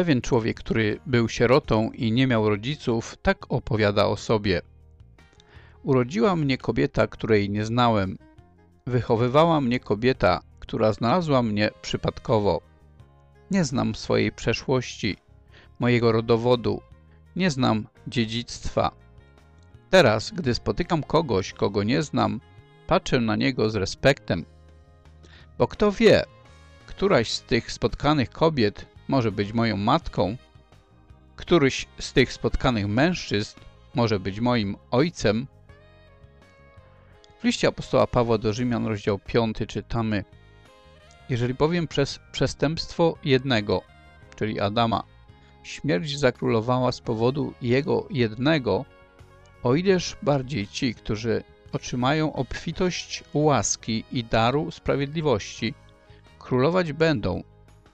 Pewien człowiek, który był sierotą i nie miał rodziców, tak opowiada o sobie. Urodziła mnie kobieta, której nie znałem. Wychowywała mnie kobieta, która znalazła mnie przypadkowo. Nie znam swojej przeszłości, mojego rodowodu, nie znam dziedzictwa. Teraz, gdy spotykam kogoś, kogo nie znam, patrzę na niego z respektem. Bo kto wie, któraś z tych spotkanych kobiet może być moją matką, któryś z tych spotkanych mężczyzn może być moim ojcem. W liście apostoła Pawła do Rzymian, rozdział 5 czytamy Jeżeli bowiem przez przestępstwo jednego, czyli Adama, śmierć zakrólowała z powodu jego jednego, o ileż bardziej ci, którzy otrzymają obfitość łaski i daru sprawiedliwości, królować będą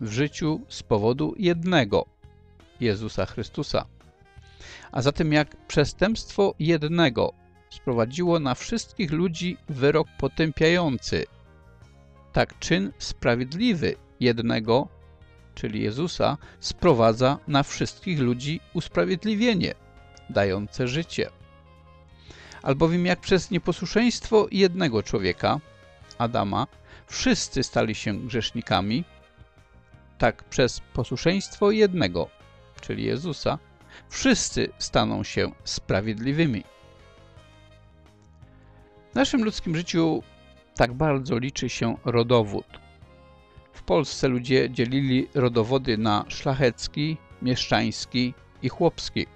w życiu z powodu jednego Jezusa Chrystusa. A zatem jak przestępstwo jednego sprowadziło na wszystkich ludzi wyrok potępiający, tak czyn sprawiedliwy jednego, czyli Jezusa, sprowadza na wszystkich ludzi usprawiedliwienie, dające życie. Albowiem jak przez nieposłuszeństwo jednego człowieka, Adama, wszyscy stali się grzesznikami, tak przez posłuszeństwo jednego, czyli Jezusa, wszyscy staną się sprawiedliwymi. W naszym ludzkim życiu tak bardzo liczy się rodowód. W Polsce ludzie dzielili rodowody na szlachecki, mieszczański i chłopski.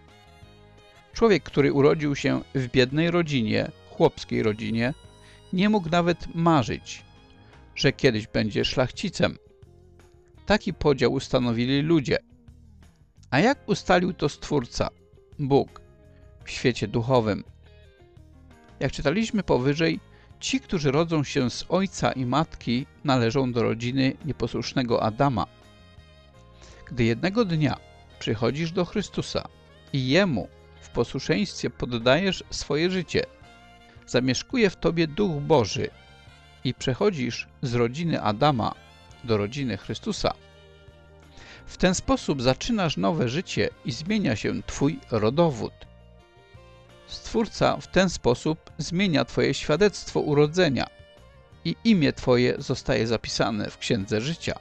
Człowiek, który urodził się w biednej rodzinie, chłopskiej rodzinie, nie mógł nawet marzyć, że kiedyś będzie szlachcicem. Taki podział ustanowili ludzie. A jak ustalił to Stwórca, Bóg, w świecie duchowym? Jak czytaliśmy powyżej, ci, którzy rodzą się z ojca i matki, należą do rodziny nieposłusznego Adama. Gdy jednego dnia przychodzisz do Chrystusa i Jemu w posłuszeństwie poddajesz swoje życie, zamieszkuje w tobie Duch Boży i przechodzisz z rodziny Adama do rodziny Chrystusa. W ten sposób zaczynasz nowe życie i zmienia się Twój rodowód. Stwórca w ten sposób zmienia Twoje świadectwo urodzenia i imię Twoje zostaje zapisane w Księdze Życia.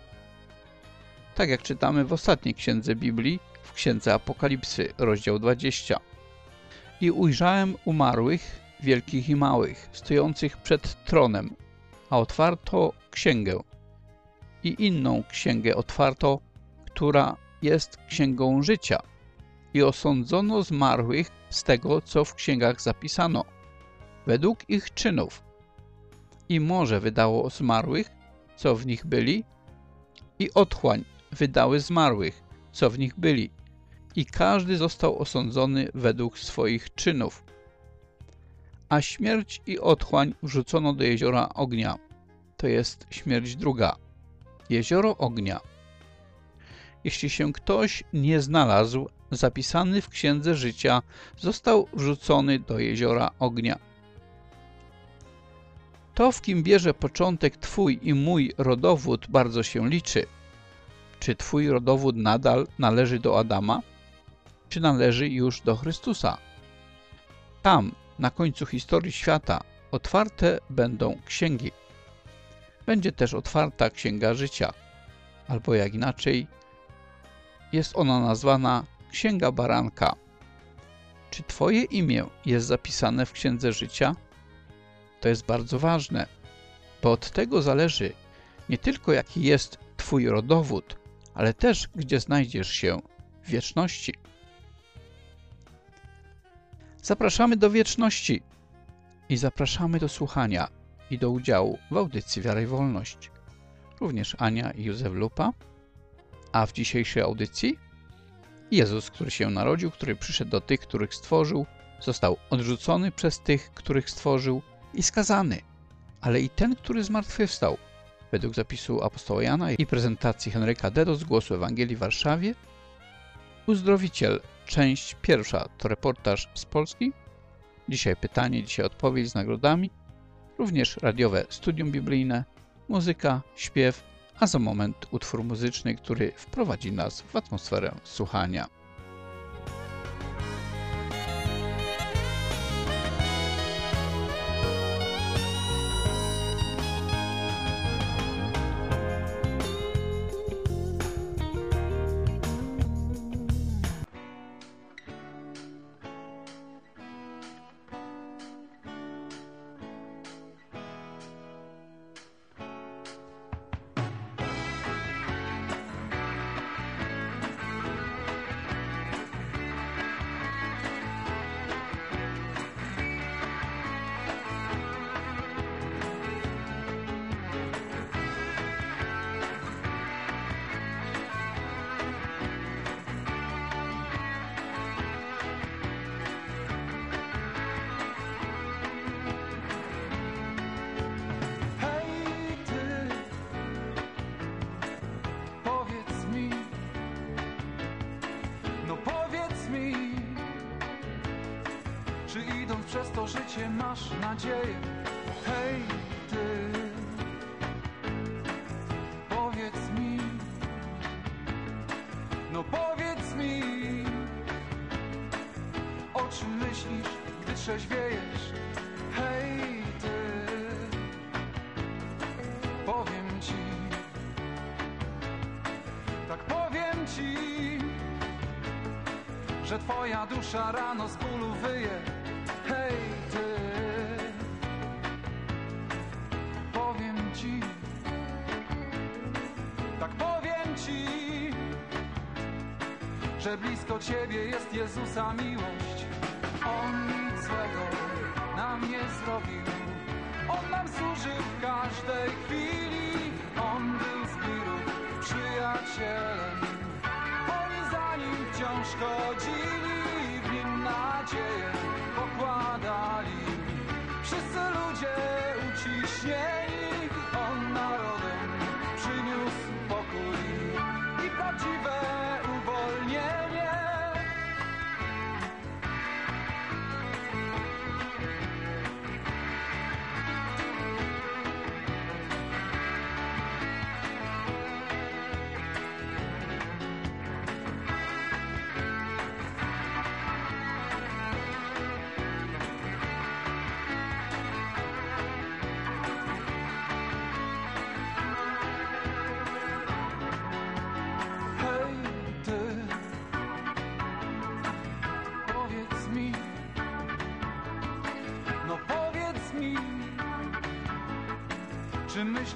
Tak jak czytamy w ostatniej księdze Biblii, w Księdze Apokalipsy, rozdział 20. I ujrzałem umarłych, wielkich i małych, stojących przed tronem, a otwarto księgę. I inną księgę otwarto, która jest księgą życia. I osądzono zmarłych z tego, co w księgach zapisano, według ich czynów. I morze wydało zmarłych, co w nich byli, i otchłań wydały zmarłych, co w nich byli. I każdy został osądzony według swoich czynów. A śmierć i otchłań wrzucono do jeziora ognia. To jest śmierć druga. Jezioro ognia. Jeśli się ktoś nie znalazł, zapisany w Księdze Życia, został wrzucony do jeziora ognia. To, w kim bierze początek Twój i mój rodowód, bardzo się liczy. Czy Twój rodowód nadal należy do Adama, czy należy już do Chrystusa? Tam, na końcu historii świata, otwarte będą księgi. Będzie też otwarta Księga Życia, albo jak inaczej, jest ona nazwana Księga Baranka. Czy Twoje imię jest zapisane w Księdze Życia? To jest bardzo ważne, bo od tego zależy nie tylko jaki jest Twój rodowód, ale też gdzie znajdziesz się w wieczności. Zapraszamy do wieczności i zapraszamy do słuchania i do udziału w audycji Wiara i Wolność. Również Ania i Józef Lupa. A w dzisiejszej audycji Jezus, który się narodził, który przyszedł do tych, których stworzył, został odrzucony przez tych, których stworzył i skazany. Ale i ten, który zmartwychwstał, według zapisu apostoła Jana i prezentacji Henryka Dedo z Głosu Ewangelii w Warszawie, Uzdrowiciel, część pierwsza, to reportaż z Polski. Dzisiaj pytanie, dzisiaj odpowiedź z nagrodami również radiowe studium biblijne, muzyka, śpiew, a za moment utwór muzyczny, który wprowadzi nas w atmosferę słuchania.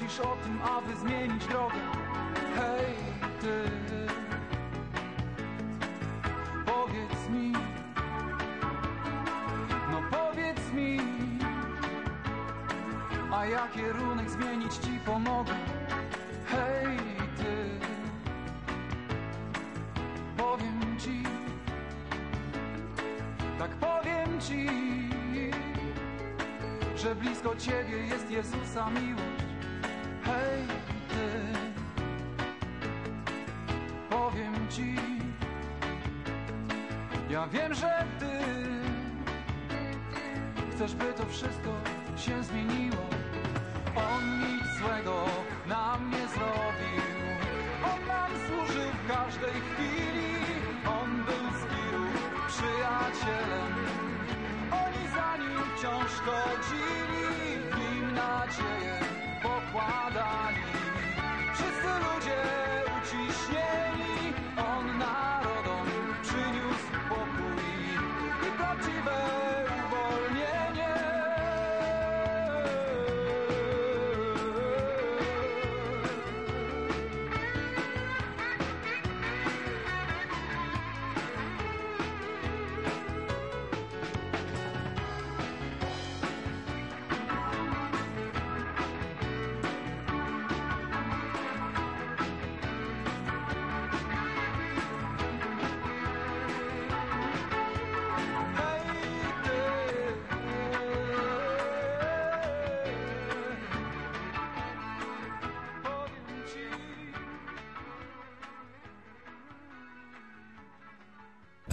myślisz o tym, aby zmienić drogę. Hej, ty. Powiedz mi. No powiedz mi A ja kierunek zmienić ci pomogę. Hej, ty. Powiem ci. Tak powiem ci że blisko Ciebie jest Jezusa miłość.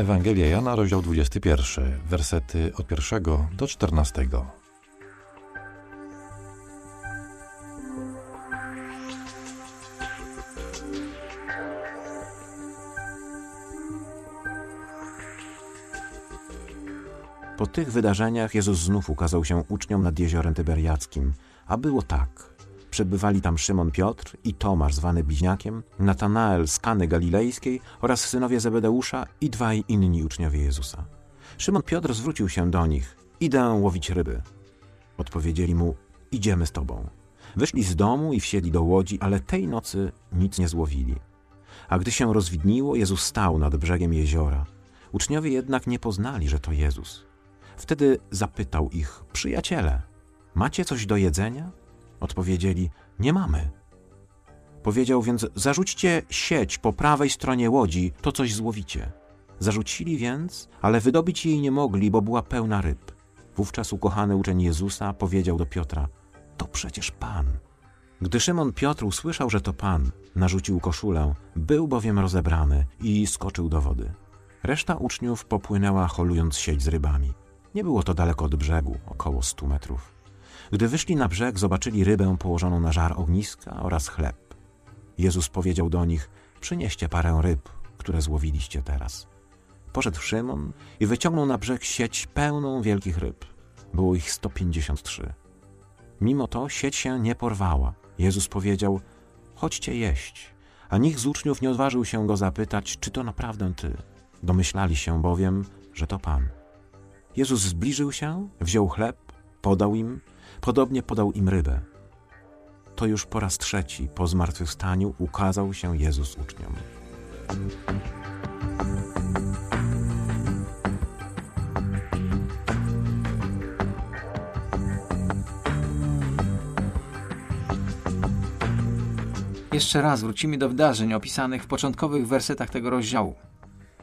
Ewangelia Jana, rozdział 21, wersety od 1 do 14. Po tych wydarzeniach Jezus znów ukazał się uczniom nad jeziorem Tyberiackim, a było tak – Przebywali tam Szymon Piotr i Tomasz zwany Bliźniakiem, Natanael z Kany Galilejskiej oraz synowie Zebedeusza i dwaj inni uczniowie Jezusa. Szymon Piotr zwrócił się do nich. Idę łowić ryby. Odpowiedzieli mu, idziemy z tobą. Wyszli z domu i wsiedli do łodzi, ale tej nocy nic nie złowili. A gdy się rozwidniło, Jezus stał nad brzegiem jeziora. Uczniowie jednak nie poznali, że to Jezus. Wtedy zapytał ich, przyjaciele, macie coś do jedzenia? Odpowiedzieli, nie mamy. Powiedział więc, zarzućcie sieć po prawej stronie łodzi, to coś złowicie. Zarzucili więc, ale wydobyć jej nie mogli, bo była pełna ryb. Wówczas ukochany uczeń Jezusa powiedział do Piotra, to przecież Pan. Gdy Szymon Piotr usłyszał, że to Pan, narzucił koszulę, był bowiem rozebrany i skoczył do wody. Reszta uczniów popłynęła holując sieć z rybami. Nie było to daleko od brzegu, około stu metrów. Gdy wyszli na brzeg, zobaczyli rybę położoną na żar ogniska oraz chleb. Jezus powiedział do nich, przynieście parę ryb, które złowiliście teraz. Poszedł Szymon i wyciągnął na brzeg sieć pełną wielkich ryb. Było ich 153. Mimo to sieć się nie porwała. Jezus powiedział, chodźcie jeść. A nikt z uczniów nie odważył się go zapytać, czy to naprawdę ty. Domyślali się bowiem, że to Pan. Jezus zbliżył się, wziął chleb, podał im, podobnie podał im rybę. To już po raz trzeci po zmartwychwstaniu ukazał się Jezus uczniom. Jeszcze raz wrócimy do wydarzeń opisanych w początkowych wersetach tego rozdziału.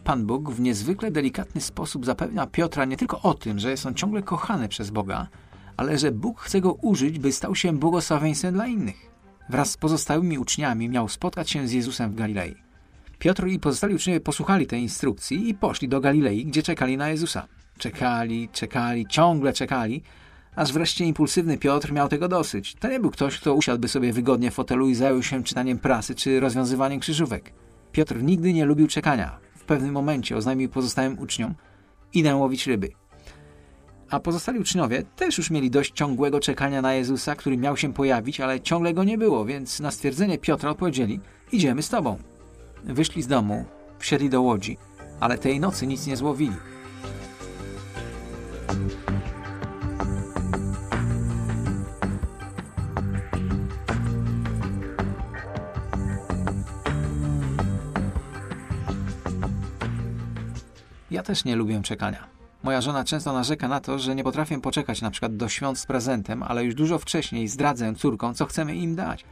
Pan Bóg w niezwykle delikatny sposób zapewnia Piotra nie tylko o tym, że jest on ciągle kochany przez Boga, ale że Bóg chce go użyć, by stał się błogosławieństwem dla innych. Wraz z pozostałymi uczniami miał spotkać się z Jezusem w Galilei. Piotr i pozostali uczniowie posłuchali tej instrukcji i poszli do Galilei, gdzie czekali na Jezusa. Czekali, czekali, ciągle czekali, aż wreszcie impulsywny Piotr miał tego dosyć. To nie był ktoś, kto usiadłby sobie wygodnie w fotelu i zajął się czytaniem prasy czy rozwiązywaniem krzyżówek. Piotr nigdy nie lubił czekania. W pewnym momencie oznajmił pozostałym uczniom idę łowić ryby. A pozostali uczniowie też już mieli dość ciągłego czekania na Jezusa, który miał się pojawić, ale ciągle go nie było, więc na stwierdzenie Piotra odpowiedzieli idziemy z tobą. Wyszli z domu, wsiedli do łodzi, ale tej nocy nic nie złowili. Ja też nie lubię czekania. Moja żona często narzeka na to, że nie potrafię poczekać na przykład do świąt z prezentem, ale już dużo wcześniej zdradzę córkom, co chcemy im dać.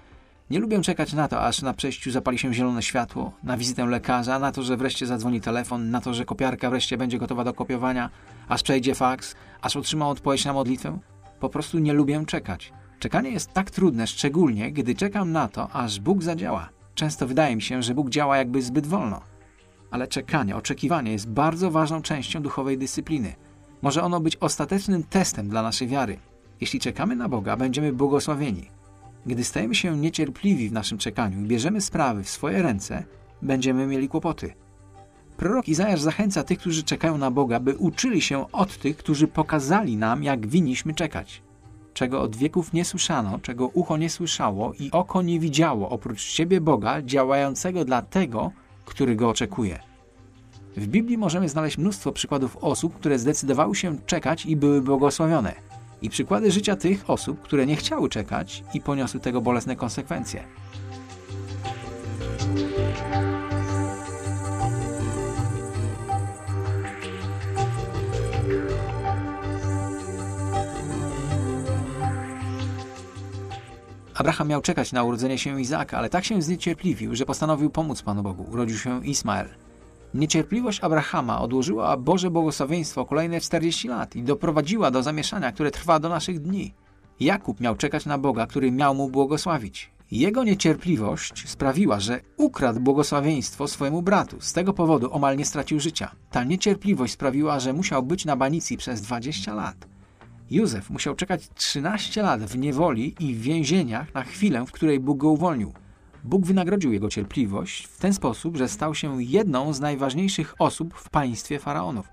Nie lubię czekać na to, aż na przejściu zapali się zielone światło, na wizytę lekarza, na to, że wreszcie zadzwoni telefon, na to, że kopiarka wreszcie będzie gotowa do kopiowania, aż przejdzie faks, aż otrzymam odpowiedź na modlitwę. Po prostu nie lubię czekać. Czekanie jest tak trudne, szczególnie gdy czekam na to, aż Bóg zadziała. Często wydaje mi się, że Bóg działa jakby zbyt wolno ale czekanie, oczekiwanie jest bardzo ważną częścią duchowej dyscypliny. Może ono być ostatecznym testem dla naszej wiary. Jeśli czekamy na Boga, będziemy błogosławieni. Gdy stajemy się niecierpliwi w naszym czekaniu i bierzemy sprawy w swoje ręce, będziemy mieli kłopoty. Prorok Izajasz zachęca tych, którzy czekają na Boga, by uczyli się od tych, którzy pokazali nam, jak winniśmy czekać. Czego od wieków nie słyszano, czego ucho nie słyszało i oko nie widziało, oprócz Ciebie Boga, działającego dla tego, który go oczekuje. W Biblii możemy znaleźć mnóstwo przykładów osób, które zdecydowały się czekać i były błogosławione. I przykłady życia tych osób, które nie chciały czekać i poniosły tego bolesne konsekwencje. Abraham miał czekać na urodzenie się Izaaka, ale tak się zniecierpliwił, że postanowił pomóc Panu Bogu. Urodził się Ismael. Niecierpliwość Abrahama odłożyła Boże błogosławieństwo kolejne 40 lat i doprowadziła do zamieszania, które trwa do naszych dni. Jakub miał czekać na Boga, który miał mu błogosławić. Jego niecierpliwość sprawiła, że ukradł błogosławieństwo swojemu bratu. Z tego powodu omal nie stracił życia. Ta niecierpliwość sprawiła, że musiał być na banicji przez 20 lat. Józef musiał czekać 13 lat w niewoli i w więzieniach na chwilę, w której Bóg go uwolnił. Bóg wynagrodził jego cierpliwość w ten sposób, że stał się jedną z najważniejszych osób w państwie faraonów.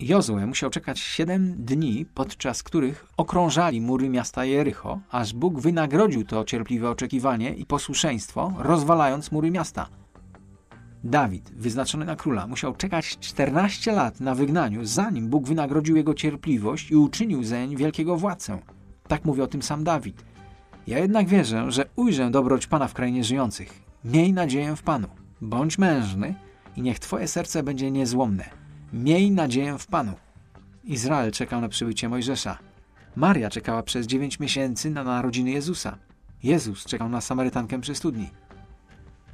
Jozue musiał czekać siedem dni, podczas których okrążali mury miasta Jericho, aż Bóg wynagrodził to cierpliwe oczekiwanie i posłuszeństwo, rozwalając mury miasta. Dawid, wyznaczony na króla, musiał czekać 14 lat na wygnaniu, zanim Bóg wynagrodził jego cierpliwość i uczynił zeń wielkiego władcę. Tak mówi o tym sam Dawid. Ja jednak wierzę, że ujrzę dobroć Pana w krainie żyjących. Miej nadzieję w Panu. Bądź mężny i niech Twoje serce będzie niezłomne. Miej nadzieję w Panu. Izrael czekał na przybycie Mojżesza. Maria czekała przez dziewięć miesięcy na narodziny Jezusa. Jezus czekał na Samarytankę przy studni.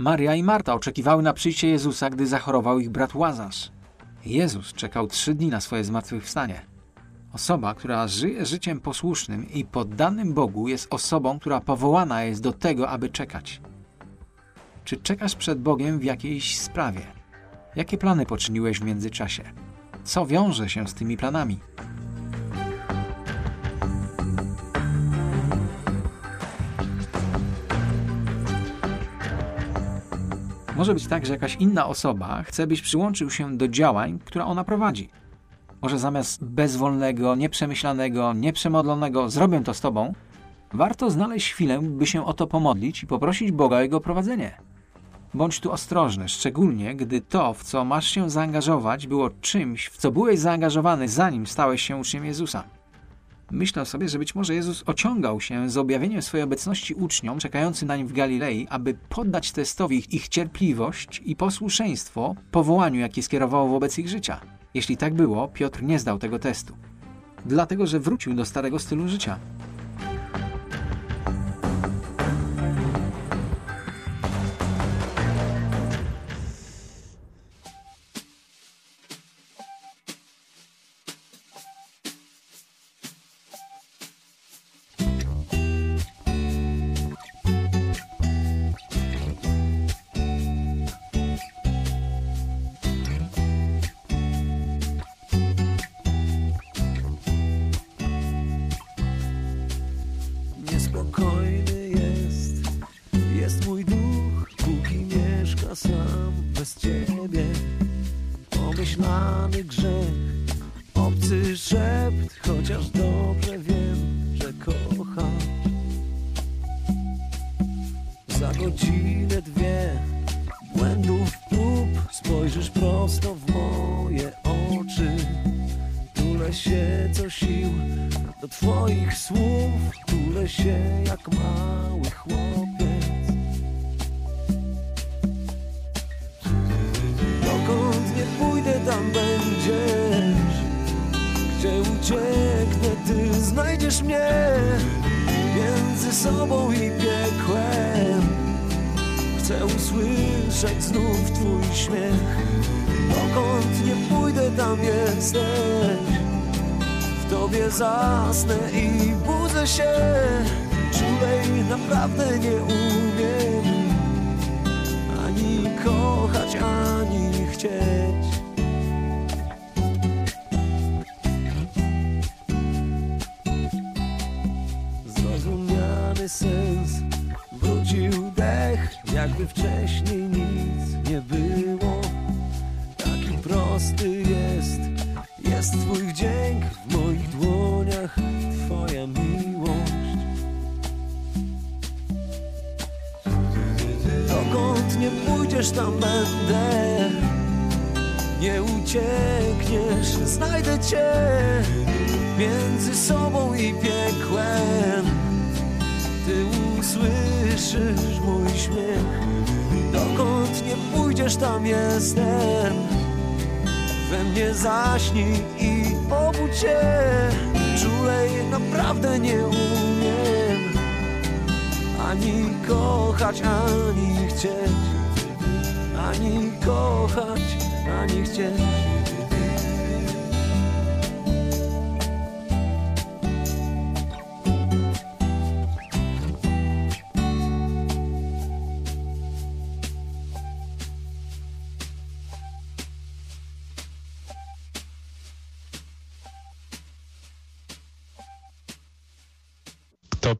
Maria i Marta oczekiwały na przyjście Jezusa, gdy zachorował ich brat Łazarz. Jezus czekał trzy dni na swoje zmartwychwstanie. Osoba, która żyje życiem posłusznym i poddanym Bogu, jest osobą, która powołana jest do tego, aby czekać. Czy czekasz przed Bogiem w jakiejś sprawie? Jakie plany poczyniłeś w międzyczasie? Co wiąże się z tymi planami? Może być tak, że jakaś inna osoba chce, byś przyłączył się do działań, które ona prowadzi. Może zamiast bezwolnego, nieprzemyślanego, nieprzemodlonego zrobię to z tobą, warto znaleźć chwilę, by się o to pomodlić i poprosić Boga o jego prowadzenie. Bądź tu ostrożny, szczególnie gdy to, w co masz się zaangażować, było czymś, w co byłeś zaangażowany, zanim stałeś się uczniem Jezusa. Myślę sobie, że być może Jezus ociągał się z objawieniem swojej obecności uczniom czekającym na nim w Galilei, aby poddać testowi ich, ich cierpliwość i posłuszeństwo powołaniu, jakie skierowało wobec ich życia. Jeśli tak było, Piotr nie zdał tego testu. Dlatego, że wrócił do starego stylu życia. Sobą i piekłem. Chcę usłyszeć znów twój śmiech. Dokąd nie pójdę, tam jesteś. W tobie zasnę i budzę się. Czulej naprawdę nie umiem ani kochać, ani chcieć. Jakby wcześniej nic nie było. Taki prosty jest, jest twój wdzięk w moich dłoniach, twoja miłość. Dokąd nie pójdziesz, tam będę. Nie uciekniesz, znajdę cię między sobą i piekłem. Ty usłyszysz mój śmiech. Dokąd nie pójdziesz, tam jestem. We mnie zaśnij i obudź się. Czulej naprawdę nie umiem ani kochać, ani chcieć, ani kochać, ani chcieć.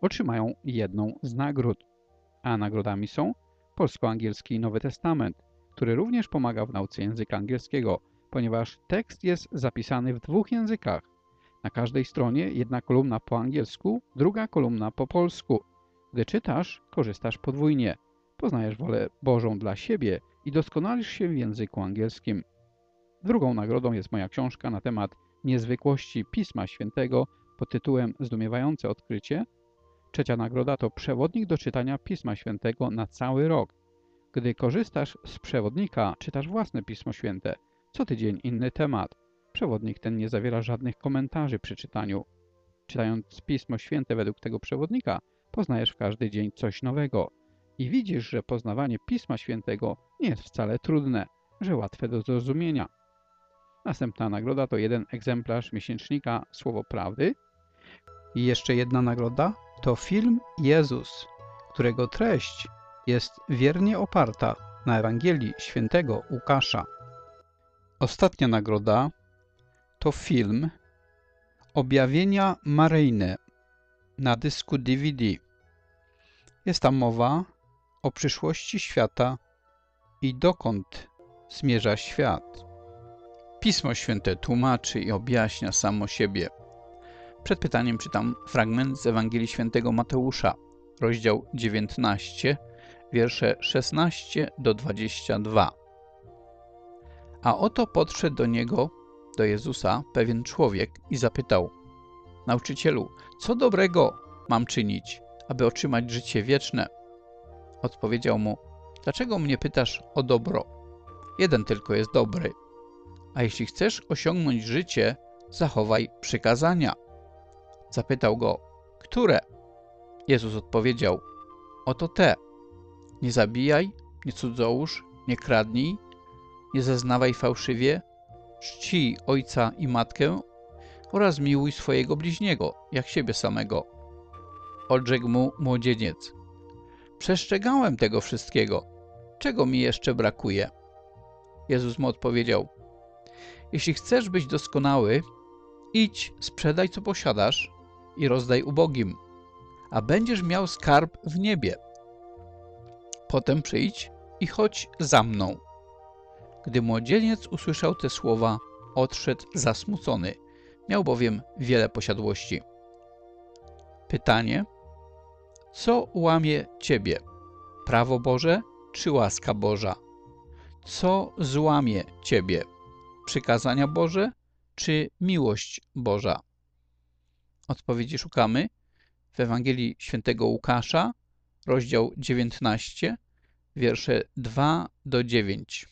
otrzymają jedną z nagród. A nagrodami są polsko-angielski Nowy Testament, który również pomaga w nauce języka angielskiego, ponieważ tekst jest zapisany w dwóch językach. Na każdej stronie jedna kolumna po angielsku, druga kolumna po polsku. Gdy czytasz, korzystasz podwójnie. Poznajesz wolę Bożą dla siebie i doskonalisz się w języku angielskim. Drugą nagrodą jest moja książka na temat niezwykłości Pisma Świętego pod tytułem Zdumiewające odkrycie. Trzecia nagroda to przewodnik do czytania Pisma Świętego na cały rok. Gdy korzystasz z przewodnika, czytasz własne Pismo Święte. Co tydzień inny temat. Przewodnik ten nie zawiera żadnych komentarzy przy czytaniu. Czytając Pismo Święte według tego przewodnika, poznajesz w każdy dzień coś nowego. I widzisz, że poznawanie Pisma Świętego nie jest wcale trudne, że łatwe do zrozumienia. Następna nagroda to jeden egzemplarz miesięcznika Słowo Prawdy. I jeszcze jedna nagroda to film Jezus, którego treść jest wiernie oparta na Ewangelii świętego Łukasza. Ostatnia nagroda to film Objawienia Maryjne na dysku DVD. Jest tam mowa o przyszłości świata i dokąd zmierza świat. Pismo Święte tłumaczy i objaśnia samo siebie. Przed pytaniem czytam fragment z Ewangelii Świętego Mateusza, rozdział 19, wiersze 16 do 22. A oto podszedł do niego, do Jezusa, pewien człowiek i zapytał: Nauczycielu, co dobrego mam czynić, aby otrzymać życie wieczne? Odpowiedział mu: Dlaczego mnie pytasz o dobro? Jeden tylko jest dobry. A jeśli chcesz osiągnąć życie, zachowaj przykazania. Zapytał go: Które? Jezus odpowiedział: Oto te. Nie zabijaj, nie cudzołóż, nie kradnij, nie zeznawaj fałszywie, czcij ojca i matkę oraz miłuj swojego bliźniego, jak siebie samego. Odrzekł mu młodzieniec. Przestrzegałem tego wszystkiego. Czego mi jeszcze brakuje? Jezus mu odpowiedział. Jeśli chcesz być doskonały, idź, sprzedaj co posiadasz i rozdaj ubogim, a będziesz miał skarb w niebie. Potem przyjdź i chodź za mną. Gdy młodzieniec usłyszał te słowa, odszedł zasmucony. Miał bowiem wiele posiadłości. Pytanie: Co łamie ciebie? Prawo Boże czy łaska Boża? Co złamie ciebie? Przykazania Boże czy miłość Boża? Odpowiedzi szukamy w Ewangelii Świętego Łukasza, rozdział 19, wiersze 2 do 9.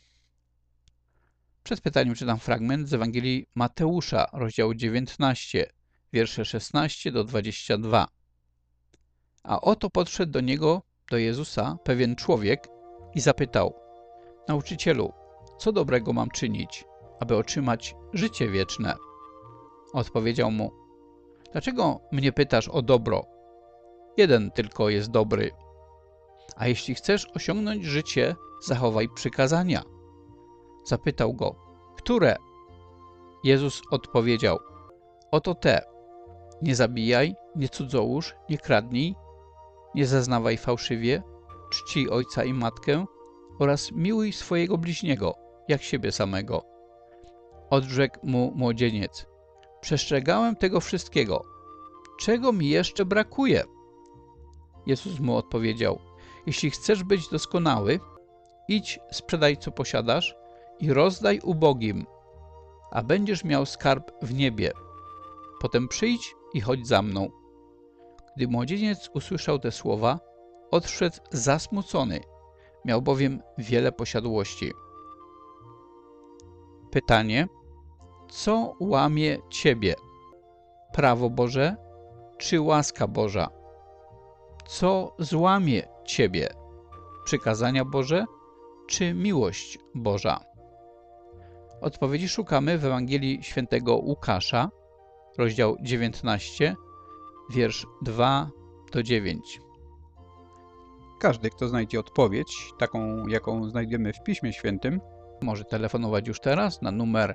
Przed pytaniem czytam fragment z Ewangelii Mateusza, rozdział 19, wiersze 16 do 22. A oto podszedł do niego, do Jezusa, pewien człowiek i zapytał: Nauczycielu, co dobrego mam czynić, aby otrzymać życie wieczne? Odpowiedział mu: Dlaczego mnie pytasz o dobro? Jeden tylko jest dobry. A jeśli chcesz osiągnąć życie, zachowaj przykazania. Zapytał go, które? Jezus odpowiedział, oto te. Nie zabijaj, nie cudzołóż, nie kradnij, nie zeznawaj fałszywie, czci ojca i matkę oraz miłuj swojego bliźniego, jak siebie samego. Odrzekł mu młodzieniec. Przestrzegałem tego wszystkiego. Czego mi jeszcze brakuje? Jezus mu odpowiedział. Jeśli chcesz być doskonały, idź, sprzedaj co posiadasz i rozdaj ubogim, a będziesz miał skarb w niebie. Potem przyjdź i chodź za mną. Gdy młodzieniec usłyszał te słowa, odszedł zasmucony, miał bowiem wiele posiadłości. Pytanie, co łamie Ciebie? Prawo Boże czy łaska Boża? Co złamie Ciebie? Przykazania Boże czy miłość Boża? Odpowiedzi szukamy w Ewangelii Świętego Łukasza, rozdział 19, wiersz 2 do 9. Każdy, kto znajdzie odpowiedź, taką jaką znajdziemy w Piśmie Świętym, może telefonować już teraz na numer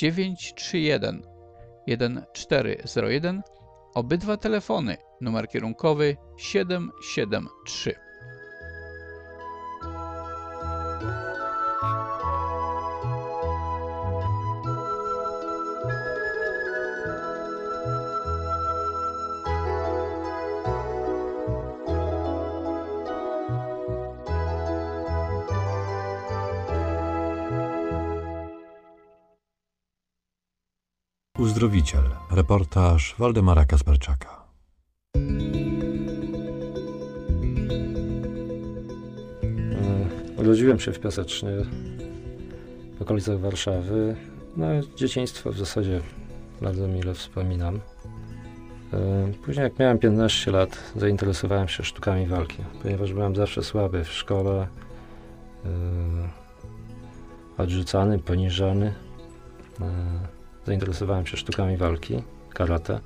931 1401 obydwa telefony numer kierunkowy 773 Uzdrowiciel. Reportaż Waldemara Kasperczaka. E, Urodziłem się w Piasecznie, w okolicach Warszawy. No, dzieciństwo w zasadzie bardzo mile wspominam. E, Później, jak miałem 15 lat, zainteresowałem się sztukami walki, ponieważ byłem zawsze słaby w szkole, e, odrzucany, poniżany. Zainteresowałem się sztukami walki, karate.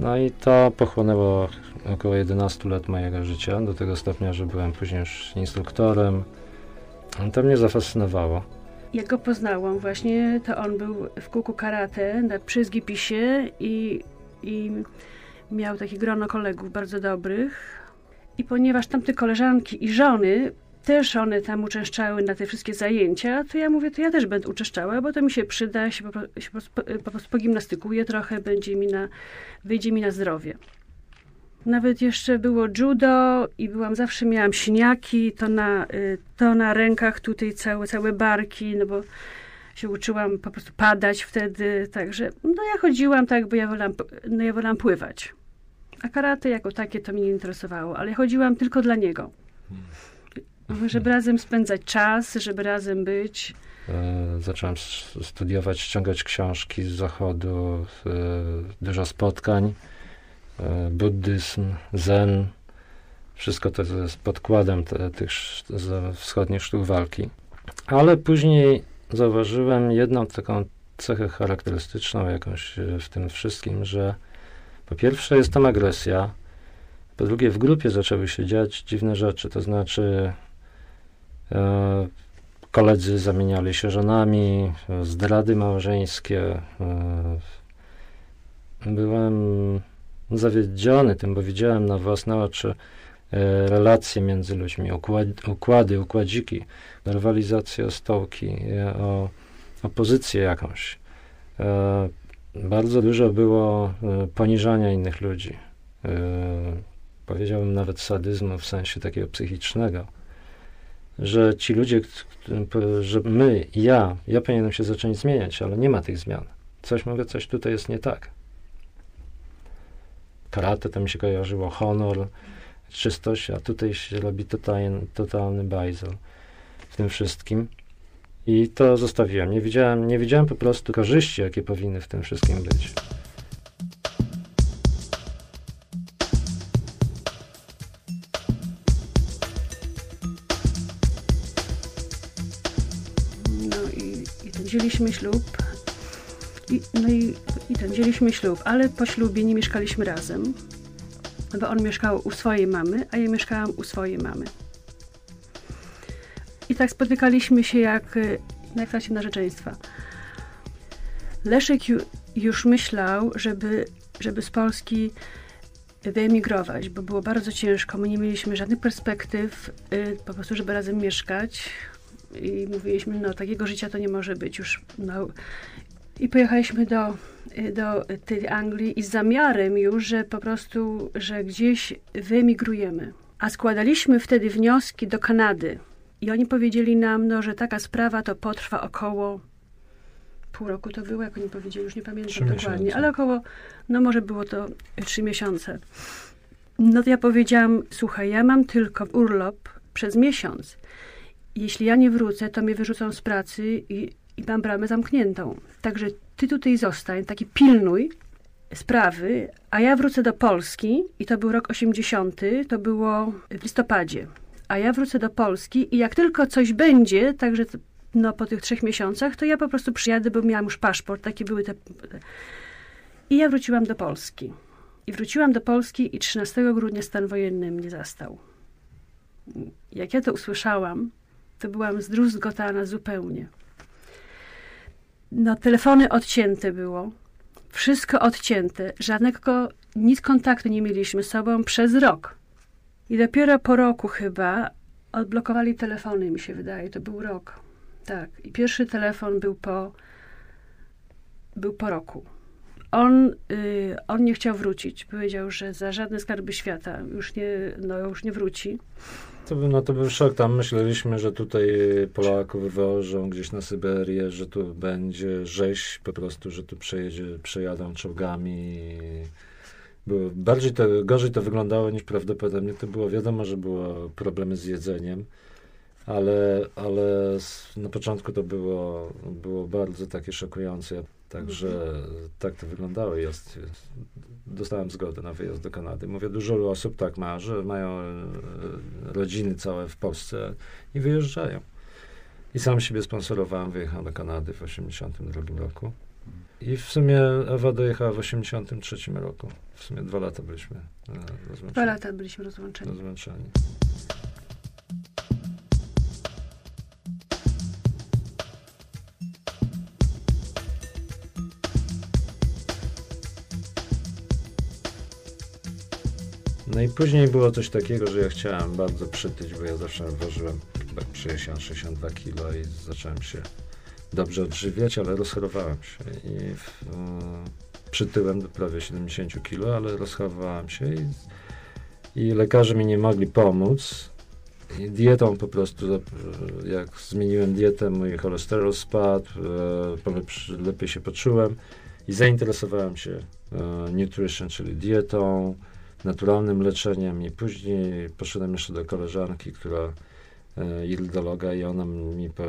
No i to pochłonęło około 11 lat mojego życia, do tego stopnia, że byłem później już instruktorem. To mnie zafascynowało. Jak go poznałam właśnie, to on był w kółku karate na, przy Zgipisie i, i miał takie grono kolegów bardzo dobrych. I ponieważ tamte koleżanki i żony, też one tam uczęszczały na te wszystkie zajęcia, to ja mówię, to ja też będę uczęszczała, bo to mi się przyda, się po, się po, po prostu pogimnastykuję trochę, będzie mi na, wyjdzie mi na zdrowie. Nawet jeszcze było judo i byłam, zawsze miałam siniaki, to na, y, to na rękach tutaj całe, całe barki, no bo się uczyłam po prostu padać wtedy, także no ja chodziłam tak, bo ja wolałam, no ja wolałam pływać. A karate jako takie to mnie nie interesowało, ale chodziłam tylko dla niego. Żeby razem spędzać czas, żeby razem być. E, Zacząłem studiować, ściągać książki z zachodu, e, dużo spotkań, e, buddyzm, zen. Wszystko to jest podkładem te, tych wschodnich sztuk walki. Ale później zauważyłem jedną taką cechę charakterystyczną jakąś w tym wszystkim, że po pierwsze jest tam agresja, po drugie w grupie zaczęły się dziać dziwne rzeczy, to znaczy koledzy zamieniali się żonami, e, zdrady małżeńskie. e, Byłem zawiedziony tym, bo widziałem na własne oczy e, relacje między ludźmi, układ, układy, układziki, rywalizację o stołki, e, o, o pozycję jakąś. E, Bardzo dużo było e, poniżania innych ludzi. E, Powiedziałbym nawet sadyzmu w sensie takiego psychicznego że ci ludzie, że my, ja, ja powinienem się zacząć zmieniać, ale nie ma tych zmian. Coś mówię, coś tutaj jest nie tak. Karate to mi się kojarzyło, honor, czystość, a tutaj się robi totalny, totalny bajzel w tym wszystkim. I to zostawiłem. Nie widziałem, nie widziałem po prostu korzyści, jakie powinny w tym wszystkim być. Wzięliśmy ślub. I, no i, i ten wzięliśmy ślub, ale po ślubie nie mieszkaliśmy razem, bo on mieszkał u swojej mamy, a ja mieszkałam u swojej mamy. I tak spotykaliśmy się jak, y, jak w trakcie narzeczeństwa. Leszek ju, już myślał, żeby, żeby z Polski wyemigrować, bo było bardzo ciężko. My nie mieliśmy żadnych perspektyw, y, po prostu, żeby razem mieszkać. I mówiliśmy, no takiego życia to nie może być już. No. I pojechaliśmy do, do tej Anglii i z zamiarem już, że po prostu, że gdzieś wyemigrujemy. A składaliśmy wtedy wnioski do Kanady. I oni powiedzieli nam, no, że taka sprawa to potrwa około pół roku to było, jak oni powiedzieli, już nie pamiętam dokładnie, ale około, no może było to trzy miesiące. No to ja powiedziałam, słuchaj, ja mam tylko urlop przez miesiąc. Jeśli ja nie wrócę, to mnie wyrzucą z pracy i, i mam bramę zamkniętą. Także ty tutaj zostań, taki pilnuj sprawy, a ja wrócę do Polski i to był rok 80, to było w listopadzie. A ja wrócę do Polski i jak tylko coś będzie, także no, po tych trzech miesiącach, to ja po prostu przyjadę, bo miałam już paszport, takie były te... I ja wróciłam do Polski. I wróciłam do Polski i 13 grudnia stan wojenny mnie zastał. Jak ja to usłyszałam, to byłam zdruzgotana zupełnie. No, telefony odcięte było. Wszystko odcięte. Żadnego, nic kontaktu nie mieliśmy z sobą przez rok. I dopiero po roku chyba odblokowali telefony, mi się wydaje. To był rok. Tak. I pierwszy telefon był po, był po roku. On, y, on nie chciał wrócić. Powiedział, że za żadne skarby świata już nie, no, już nie wróci. To był, no to był szok. Tam myśleliśmy, że tutaj Polaków wywożą gdzieś na Syberię, że tu będzie rzeź po prostu, że tu przejedzie, przejadą czołgami. Było bardziej to, gorzej to wyglądało niż prawdopodobnie to było. Wiadomo, że było problemy z jedzeniem, ale, ale na początku to było, było bardzo takie szokujące. Także tak to wyglądało. Jest, jest, dostałem zgodę na wyjazd do Kanady. Mówię, dużo osób tak ma, że mają e, rodziny całe w Polsce i wyjeżdżają. I sam siebie sponsorowałem, wyjechałem do Kanady w 1982 roku. I w sumie Ewa dojechała w 1983 roku. W sumie dwa lata byliśmy e, rozłączeni. Dwa lata byliśmy rozłączeni. rozłączeni. No i później było coś takiego, że ja chciałem bardzo przytyć, bo ja zawsze ważyłem chyba 60-62 kilo i zacząłem się dobrze odżywiać, ale rozchorowałem się i w, e, przytyłem do prawie 70 kilo, ale rozchorowałem się i, i lekarze mi nie mogli pomóc. I dietą po prostu, e, jak zmieniłem dietę, mój cholesterol spadł, lepszy- lepiej się poczułem i zainteresowałem się e, nutrition, czyli dietą, naturalnym leczeniem i później poszedłem jeszcze do koleżanki, która e, iridologa i ona mi po,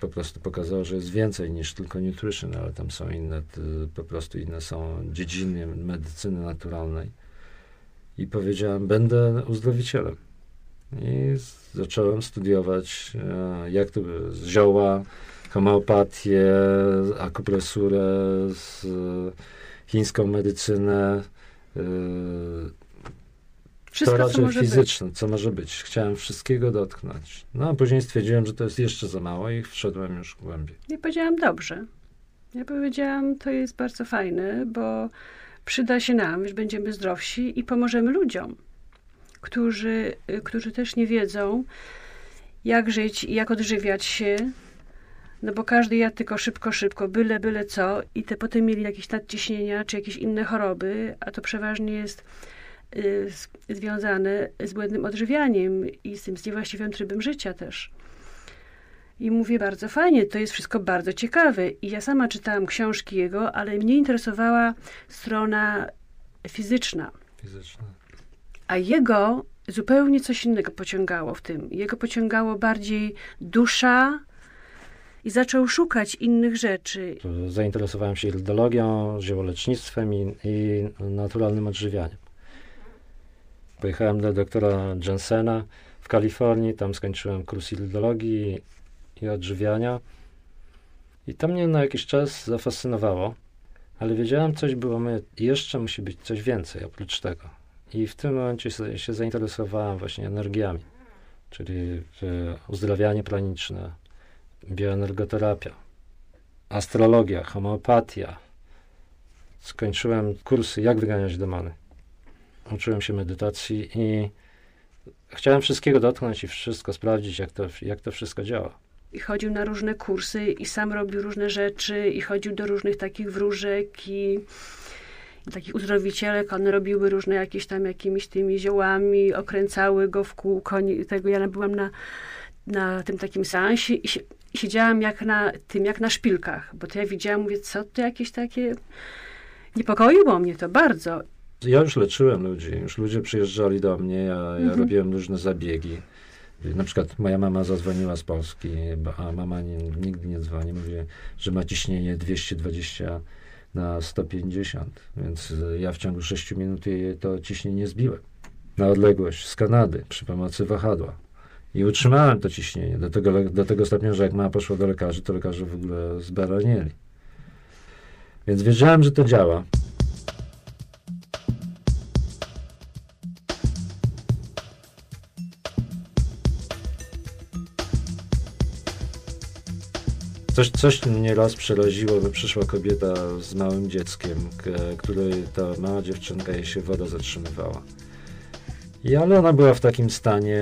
po prostu pokazała, że jest więcej niż tylko nutrition, ale tam są inne, t, po prostu inne są dziedziny medycyny naturalnej. I powiedziałem, będę uzdrowicielem. I zacząłem studiować, e, jak to z zioła, homeopatię, akupresurę, chińską medycynę, e, Wszystko, to co raczej być. fizyczne, co może być. Chciałem wszystkiego dotknąć. No a później stwierdziłem, że to jest jeszcze za mało i wszedłem już głębiej. Ja powiedziałam dobrze. Ja powiedziałam, to jest bardzo fajne, bo przyda się nam, że będziemy zdrowsi i pomożemy ludziom, którzy, y, którzy też nie wiedzą, jak żyć i jak odżywiać się. No bo każdy jadł tylko szybko, szybko, byle, byle co i te potem mieli jakieś nadciśnienia czy jakieś inne choroby, a to przeważnie jest związane z błędnym odżywianiem i z tym z niewłaściwym trybem życia też. I mówię, bardzo fajnie, to jest wszystko bardzo ciekawe. I ja sama czytałam książki jego, ale mnie interesowała strona fizyczna. Fizyczne. A jego zupełnie coś innego pociągało w tym. Jego pociągało bardziej dusza i zaczął szukać innych rzeczy. Zainteresowałem się iridologią, ziołolecznictwem i, i naturalnym odżywianiem. Pojechałem do doktora Jensena w Kalifornii, tam skończyłem kurs iridologii i odżywiania. I to mnie na jakiś czas zafascynowało, ale wiedziałem, coś było, my, jeszcze musi być coś więcej oprócz tego. I w tym momencie się, zainteresowałem właśnie energiami, czyli e, uzdrawianie praniczne, bioenergoterapia, astrologia, homeopatia. Skończyłem kursy Jak wyganiać demony. Uczyłem się medytacji i chciałem wszystkiego dotknąć i wszystko sprawdzić, jak to, jak to wszystko działa. I chodził na różne kursy i sam robił różne rzeczy i chodził do różnych takich wróżek i, takich uzdrowicielek. One robiły różne jakieś tam jakimiś tymi ziołami, okręcały go w kółko. Tego ja byłam na, na tym takim seansie i, si- i siedziałam jak na tym, jak na szpilkach, bo to ja widziałam, mówię, co to jakieś takie... Niepokoiło mnie to bardzo. Ja już leczyłem ludzi, już ludzie przyjeżdżali do mnie, ja, ja Mhm. robiłem różne zabiegi. Na przykład moja mama zadzwoniła z Polski, a mama nie, nigdy nie dzwoni. Mówi, że ma ciśnienie 220 na 150, więc ja w ciągu 6 minut jej to ciśnienie zbiłem. Na odległość z Kanady przy pomocy wahadła. I utrzymałem to ciśnienie do tego, do tego stopnia, że jak mama poszła do lekarzy, to lekarze w ogóle zbaranieli. Więc wiedziałem, że to działa. Coś, coś mnie raz przeraziło, bo przyszła kobieta z małym dzieckiem, której ta mała dziewczynka jej się woda zatrzymywała. I ale ona była w takim stanie.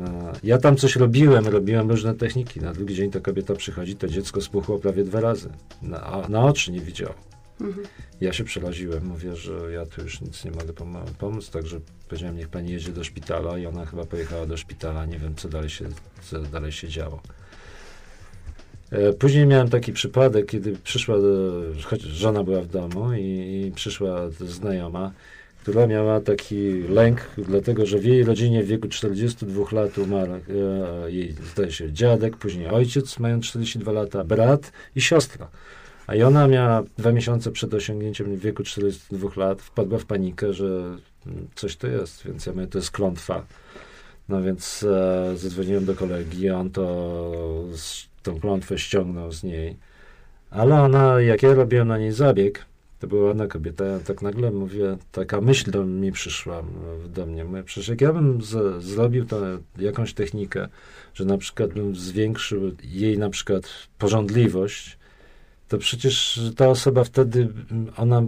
e, Ja tam coś robiłem, robiłem różne techniki. Na drugi dzień ta kobieta przychodzi, to dziecko spuchło prawie dwa razy. Na, a- na oczy nie widziało. Mhm. Ja się przeraziłem, mówię, że ja tu już nic nie mogę pom- pomóc, także powiedziałem, niech pani jedzie do szpitala i ona chyba pojechała do szpitala, nie wiem, co dalej się, co dalej się działo. E, Później miałem taki przypadek, kiedy przyszła, do, choć żona była w domu i, i przyszła znajoma, która miała taki lęk, dlatego że w jej rodzinie w wieku 42 lat umarł e, jej, zdaje się, dziadek, później ojciec, mając 42 lata, brat i siostra. A i ona miała dwa miesiące przed osiągnięciem wieku 42 lat, wpadła w panikę, że mm, coś to jest, więc ja mówię, to jest klątwa. No więc e, zadzwoniłem do kolegi, on to tą klątwę ściągnął z niej. Ale ona, jak ja robiłem na niej zabieg, to była ładna kobieta, ja tak nagle mówię, taka myśl do mi przyszła do mnie. Mówię, przecież jak ja bym z, zrobił to, jakąś technikę, że na przykład bym zwiększył jej na przykład porządliwość, to przecież ta osoba wtedy, ona,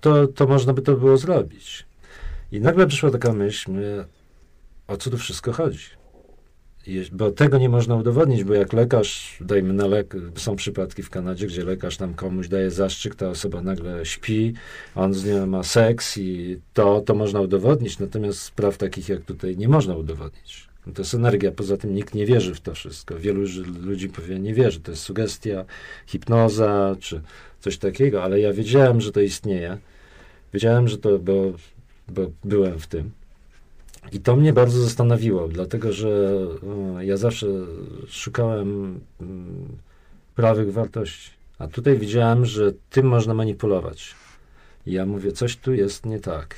to, to można by to było zrobić. I nagle przyszła taka myśl, mówię, o co tu wszystko chodzi? Bo tego nie można udowodnić, bo jak lekarz, dajmy na lek, są przypadki w Kanadzie, gdzie lekarz tam komuś daje zastrzyk, ta osoba nagle śpi, on z nią ma seks i to, to można udowodnić, natomiast spraw takich jak tutaj nie można udowodnić. To jest energia, poza tym nikt nie wierzy w to wszystko. Wielu ludzi powie, nie wierzy, to jest sugestia, hipnoza, czy coś takiego, ale ja wiedziałem, że to istnieje. Wiedziałem, że to, bo, bo byłem w tym. I to mnie bardzo zastanowiło, dlatego że e, ja zawsze szukałem mm, prawych wartości. A tutaj widziałem, że tym można manipulować. I ja mówię, coś tu jest nie tak.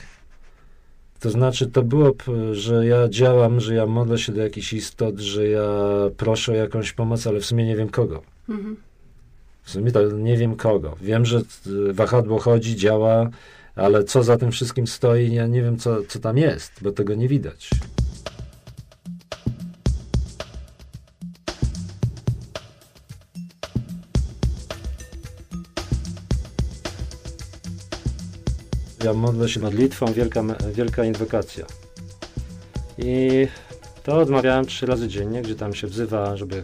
To znaczy, to było, że ja działam, że ja modlę się do jakichś istot, że ja proszę o jakąś pomoc, ale w sumie nie wiem kogo. Mhm. W sumie to nie wiem kogo. Wiem, że y, wahadło chodzi, działa, ale co za tym wszystkim stoi, ja nie wiem, co, co tam jest, bo tego nie widać. Ja modlę się modlitwą, wielka, wielka inwokacja. I to odmawiałem trzy razy dziennie, gdzie tam się wzywa, żeby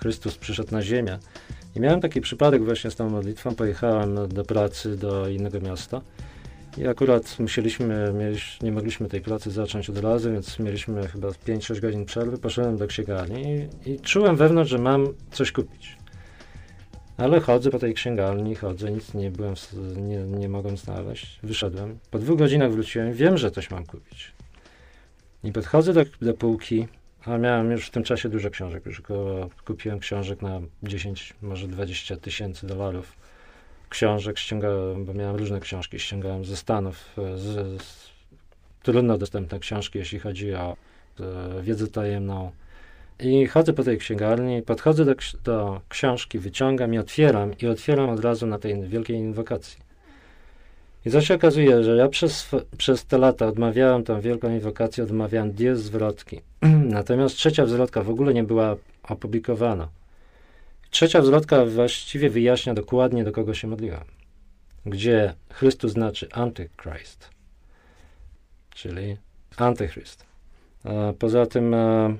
Chrystus przyszedł na ziemię. I miałem taki przypadek właśnie z tą modlitwą. Pojechałem do pracy do innego miasta i akurat musieliśmy, nie mogliśmy tej pracy zacząć od razu, więc mieliśmy chyba 5-6 godzin przerwy. Poszedłem do księgarni i, i czułem wewnątrz, że mam coś kupić. Ale chodzę po tej księgarni, chodzę, nic nie byłem, nie, nie mogłem znaleźć. Wyszedłem. Po dwóch godzinach wróciłem, wiem, że coś mam kupić. I podchodzę do, do półki, a miałem już w tym czasie dużo książek. Już kupiłem książek na 10, może 20 tysięcy dolarów. Książek ściągałem, bo miałem różne książki, ściągałem ze Stanów, e, z, z trudno dostępne książki, jeśli chodzi o e, wiedzę tajemną. I chodzę po tej księgarni, podchodzę do, do książki, wyciągam i otwieram, i otwieram od razu na tej wielkiej inwokacji. I co się okazuje, że ja przez, przez te lata odmawiałem tą wielką inwokację, odmawiałem dwie zwrotki. Natomiast trzecia zwrotka w ogóle nie była opublikowana. Trzecia zwrotka właściwie wyjaśnia dokładnie, do kogo się modliłem. Gdzie Chrystus znaczy Antychrist, czyli Antychryst. A Poza tym, e,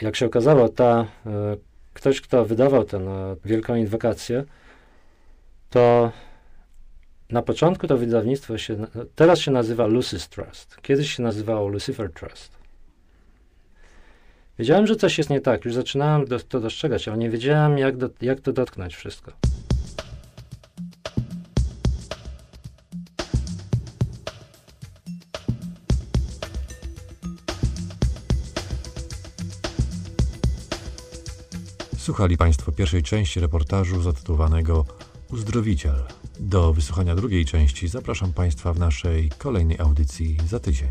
jak się okazało, ta, e, ktoś, kto wydawał tę e, wielką inwokację, to na początku to wydawnictwo się, teraz się nazywa Lucis Trust. Kiedyś się nazywało Lucifer Trust. Wiedziałem, że coś jest nie tak, już zaczynałem do, to dostrzegać, ale nie wiedziałem, jak, do, jak to dotknąć wszystko. Słuchali Państwo pierwszej części reportażu zatytułowanego Uzdrowiciel. Do wysłuchania drugiej części zapraszam Państwa w naszej kolejnej audycji za tydzień.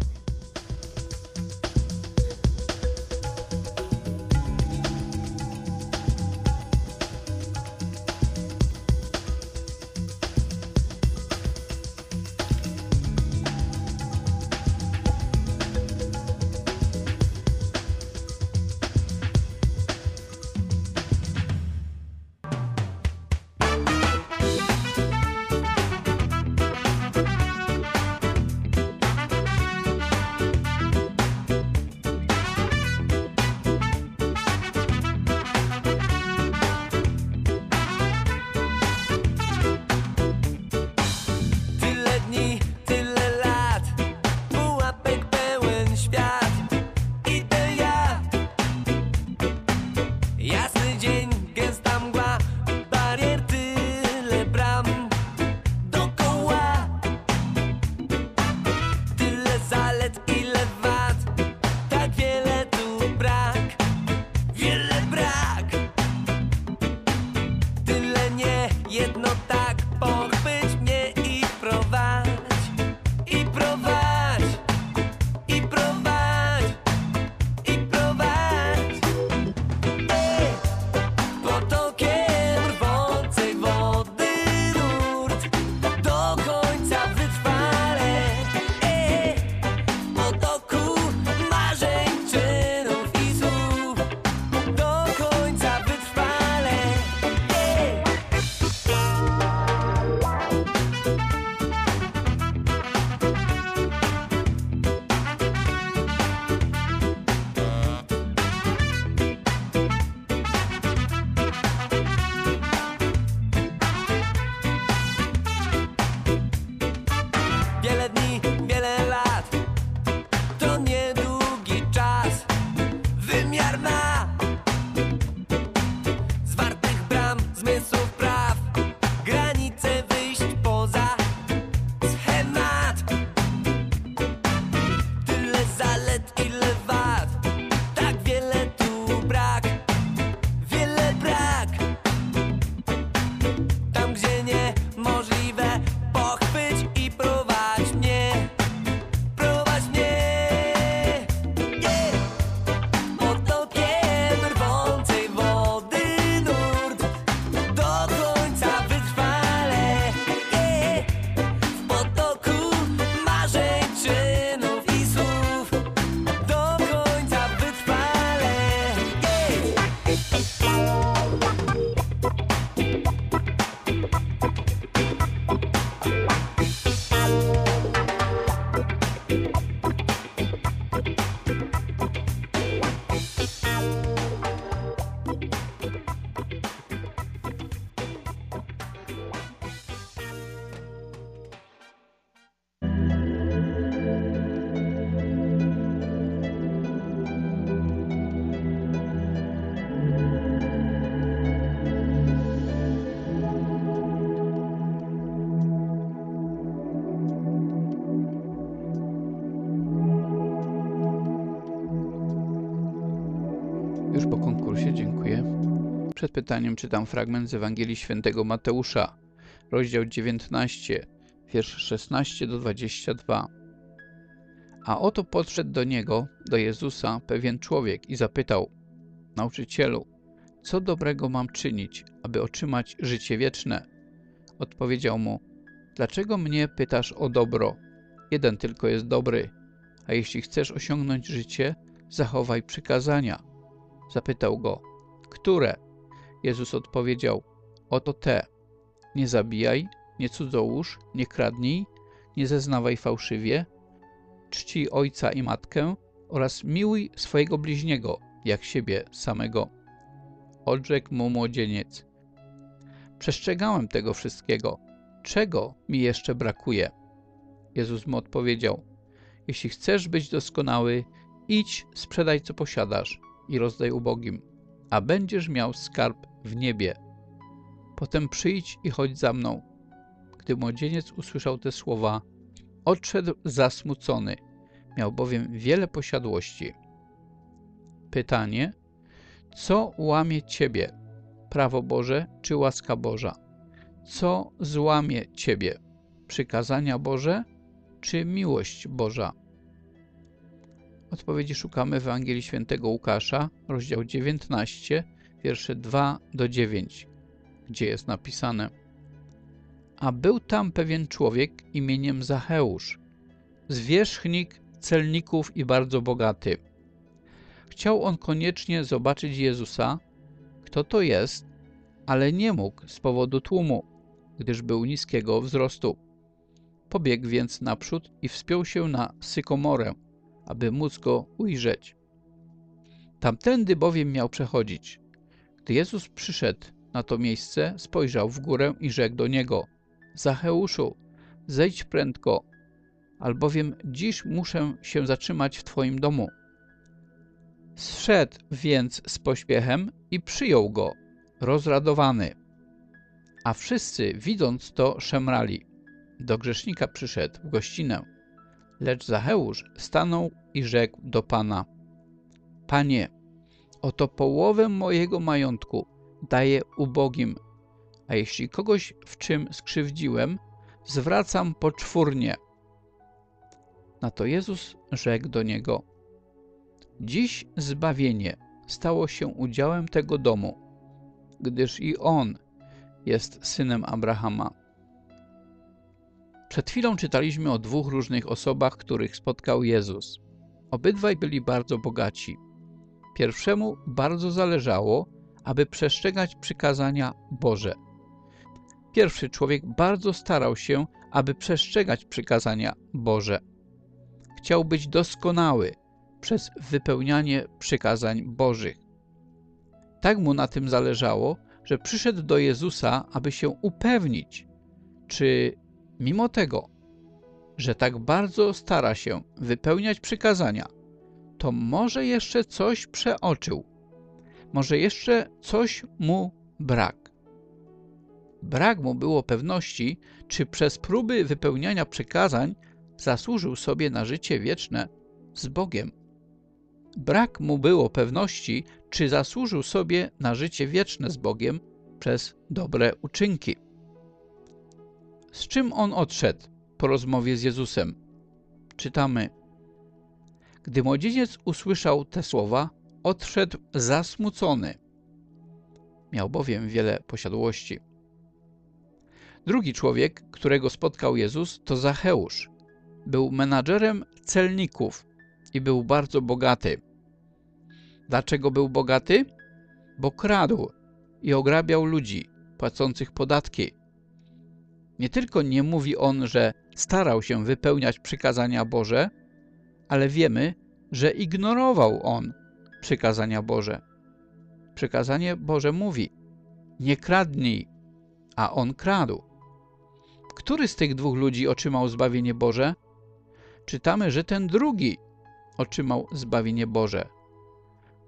headlines. Pytaniem czytam fragment z Ewangelii Świętego Mateusza, rozdział 19, wiersz 16 do 22. A oto podszedł do niego, do Jezusa, pewien człowiek i zapytał: Nauczycielu, co dobrego mam czynić, aby otrzymać życie wieczne? Odpowiedział mu: Dlaczego mnie pytasz o dobro? Jeden tylko jest dobry, a jeśli chcesz osiągnąć życie, zachowaj przykazania. Zapytał go, które? Jezus odpowiedział, oto te. Nie zabijaj, nie cudzołóż, nie kradnij, nie zeznawaj fałszywie, czci ojca i matkę oraz miłuj swojego bliźniego, jak siebie samego. Odrzekł mu młodzieniec. Przestrzegałem tego wszystkiego. Czego mi jeszcze brakuje? Jezus mu odpowiedział, jeśli chcesz być doskonały, idź, sprzedaj co posiadasz i rozdaj ubogim, a będziesz miał skarb w niebie. Potem przyjdź i chodź za mną. Gdy młodzieniec usłyszał te słowa, odszedł zasmucony, miał bowiem wiele posiadłości. Pytanie, co łamie ciebie? prawo Boże czy łaska Boża? Co złamie Ciebie? Przykazania Boże czy miłość Boża? Odpowiedzi szukamy w Ewangelii Świętego Łukasza, rozdział 19, wiersze 2 do 9, gdzie jest napisane A był tam pewien człowiek imieniem Zacheusz, zwierzchnik celników i bardzo bogaty. Chciał on koniecznie zobaczyć Jezusa, kto to jest, ale nie mógł z powodu tłumu, gdyż był niskiego wzrostu. Pobiegł więc naprzód i wspiął się na sykomorę, aby móc go ujrzeć. Tamtędy bowiem miał przechodzić. Gdy Jezus przyszedł na to miejsce, spojrzał w górę i rzekł do niego: Zacheuszu, zejdź prędko, albowiem dziś muszę się zatrzymać w Twoim domu. Zszedł więc z pośpiechem i przyjął go, rozradowany. A wszyscy, widząc to, szemrali. Do grzesznika przyszedł w gościnę. Lecz Zacheusz stanął i rzekł do Pana. Panie, oto połowę mojego majątku daję ubogim, a jeśli kogoś w czym skrzywdziłem, zwracam poczwórnie. Na to Jezus rzekł do niego, Dziś zbawienie stało się udziałem tego domu, gdyż i on jest synem Abrahama. Przed chwilą czytaliśmy o dwóch różnych osobach, których spotkał Jezus. Obydwaj byli bardzo bogaci. Pierwszemu bardzo zależało, aby przestrzegać przykazania Boże. Pierwszy człowiek bardzo starał się, aby przestrzegać przykazania Boże. Chciał być doskonały przez wypełnianie przykazań Bożych. Tak mu na tym zależało, że przyszedł do Jezusa, aby się upewnić, czy mimo tego, że tak bardzo stara się wypełniać przykazania, to może jeszcze coś przeoczył, może jeszcze coś mu brak. Brak mu było pewności, czy przez próby wypełniania przykazań zasłużył sobie na życie wieczne z Bogiem. Brak mu było pewności, czy zasłużył sobie na życie wieczne z Bogiem przez dobre uczynki. Z czym on odszedł po rozmowie z Jezusem? Czytamy. Gdy młodzieniec usłyszał te słowa, odszedł zasmucony. Miał bowiem wiele posiadłości. Drugi człowiek, którego spotkał Jezus, to Zacheusz. Był menadżerem celników i był bardzo bogaty. Dlaczego był bogaty? Bo kradł i ograbiał ludzi płacących podatki. Nie tylko nie mówi on, że starał się wypełniać przykazania Boże, ale wiemy, że ignorował on przykazania Boże. Przykazanie Boże mówi, nie kradnij, a on kradł. Który z tych dwóch ludzi otrzymał zbawienie Boże? Czytamy, że ten drugi otrzymał zbawienie Boże.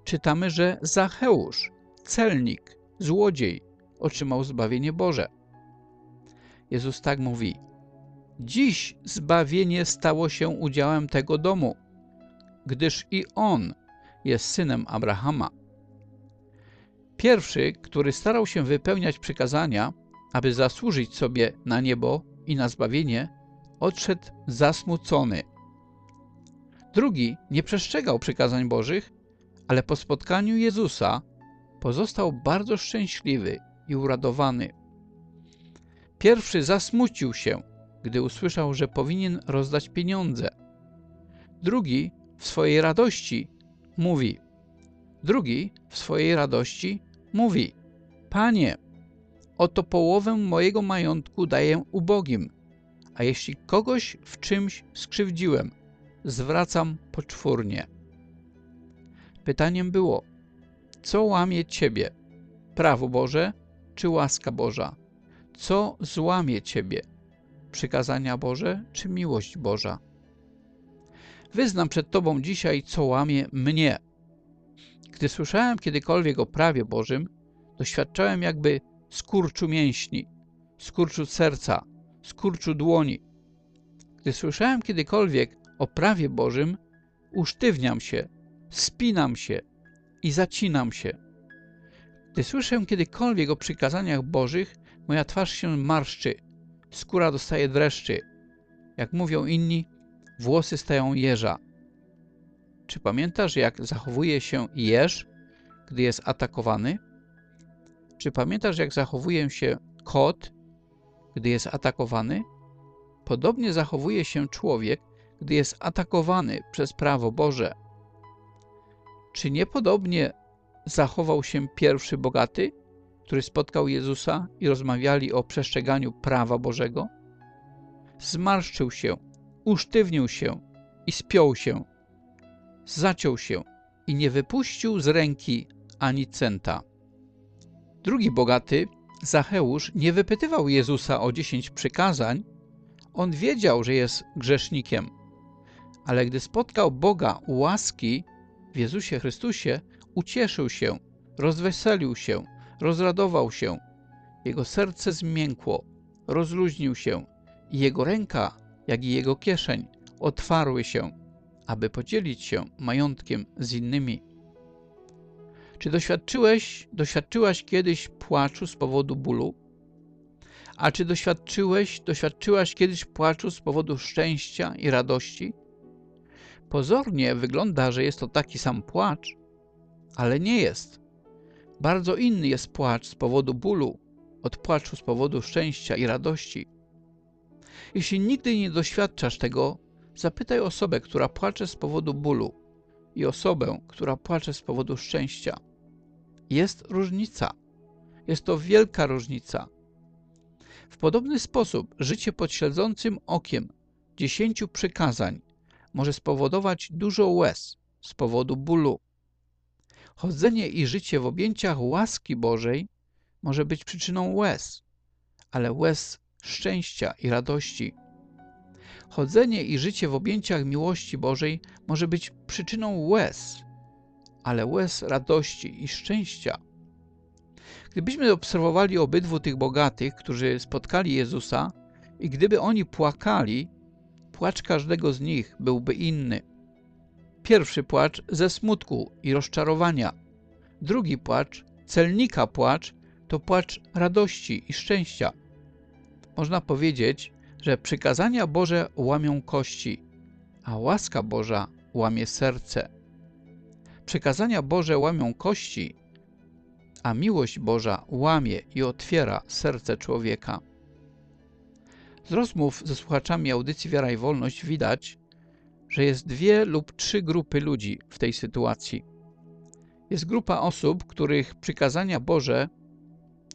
Czytamy, że Zacheusz, celnik, złodziej, otrzymał zbawienie Boże. Jezus tak mówi, Dziś zbawienie stało się udziałem tego domu, gdyż i on jest synem Abrahama. Pierwszy, który starał się wypełniać przykazania, aby zasłużyć sobie na niebo i na zbawienie, odszedł zasmucony. Drugi nie przestrzegał przykazań Bożych, ale po spotkaniu Jezusa pozostał bardzo szczęśliwy i uradowany. Pierwszy zasmucił się, gdy usłyszał, że powinien rozdać pieniądze. Drugi w swojej radości mówi, drugi w swojej radości mówi, Panie, oto połowę mojego majątku daję ubogim, a jeśli kogoś w czymś skrzywdziłem, zwracam poczwórnie. Pytaniem było, co łamie Ciebie, prawo Boże czy łaska Boża? Co złamie Ciebie, przykazania Boże czy miłość Boża? Wyznam przed Tobą dzisiaj, co łamie mnie. Gdy słyszałem kiedykolwiek o prawie Bożym, doświadczałem jakby skurczu mięśni, skurczu serca, skurczu dłoni. Gdy słyszałem kiedykolwiek o prawie Bożym, usztywniam się, spinam się i zacinam się. Gdy słyszę kiedykolwiek o przykazaniach Bożych, moja twarz się marszczy, skóra dostaje dreszczy. Jak mówią inni, włosy stają jeża. Czy pamiętasz, jak zachowuje się jeż, gdy jest atakowany? Czy pamiętasz, jak zachowuje się kot, gdy jest atakowany? Podobnie zachowuje się człowiek, gdy jest atakowany przez prawo Boże. Czy niepodobnie zachował się pierwszy bogaty, który spotkał Jezusa i rozmawiali o przestrzeganiu prawa Bożego? Zmarszczył się, usztywnił się i spiął się, zaciął się i nie wypuścił z ręki ani centa. Drugi bogaty, Zacheusz, nie wypytywał Jezusa o dziesięć przykazań. On wiedział, że jest grzesznikiem. Ale gdy spotkał Boga łaski w Jezusie Chrystusie, ucieszył się, rozweselił się, rozradował się. Jego serce zmiękło, rozluźnił się i jego ręka, jak i jego kieszeń, otwarły się, aby podzielić się majątkiem z innymi. Czy doświadczyłeś, doświadczyłaś kiedyś płaczu z powodu bólu? A czy doświadczyłeś, doświadczyłaś kiedyś płaczu z powodu szczęścia i radości? Pozornie wygląda, że jest to taki sam płacz, ale nie jest. Bardzo inny jest płacz z powodu bólu od płaczu z powodu szczęścia i radości. Jeśli nigdy nie doświadczasz tego, zapytaj osobę, która płacze z powodu bólu i osobę, która płacze z powodu szczęścia. Jest różnica. Jest to wielka różnica. W podobny sposób życie pod śledzącym okiem dziesięciu przykazań może spowodować dużo łez z powodu bólu. Chodzenie i życie w objęciach łaski Bożej może być przyczyną łez, ale łez szczęścia i radości. Chodzenie i życie w objęciach miłości Bożej może być przyczyną łez, ale łez radości i szczęścia. Gdybyśmy obserwowali obydwu tych bogatych, którzy spotkali Jezusa i gdyby oni płakali, płacz każdego z nich byłby inny. Pierwszy płacz ze smutku i rozczarowania. Drugi płacz, celnika płacz, to płacz radości i szczęścia. Można powiedzieć, że przykazania Boże łamią kości, a łaska Boża łamie serce. Przykazania Boże łamią kości, a miłość Boża łamie i otwiera serce człowieka. Z rozmów ze słuchaczami audycji Wiara i Wolność widać, że jest dwie lub trzy grupy ludzi w tej sytuacji. Jest grupa osób, których przykazania Boże,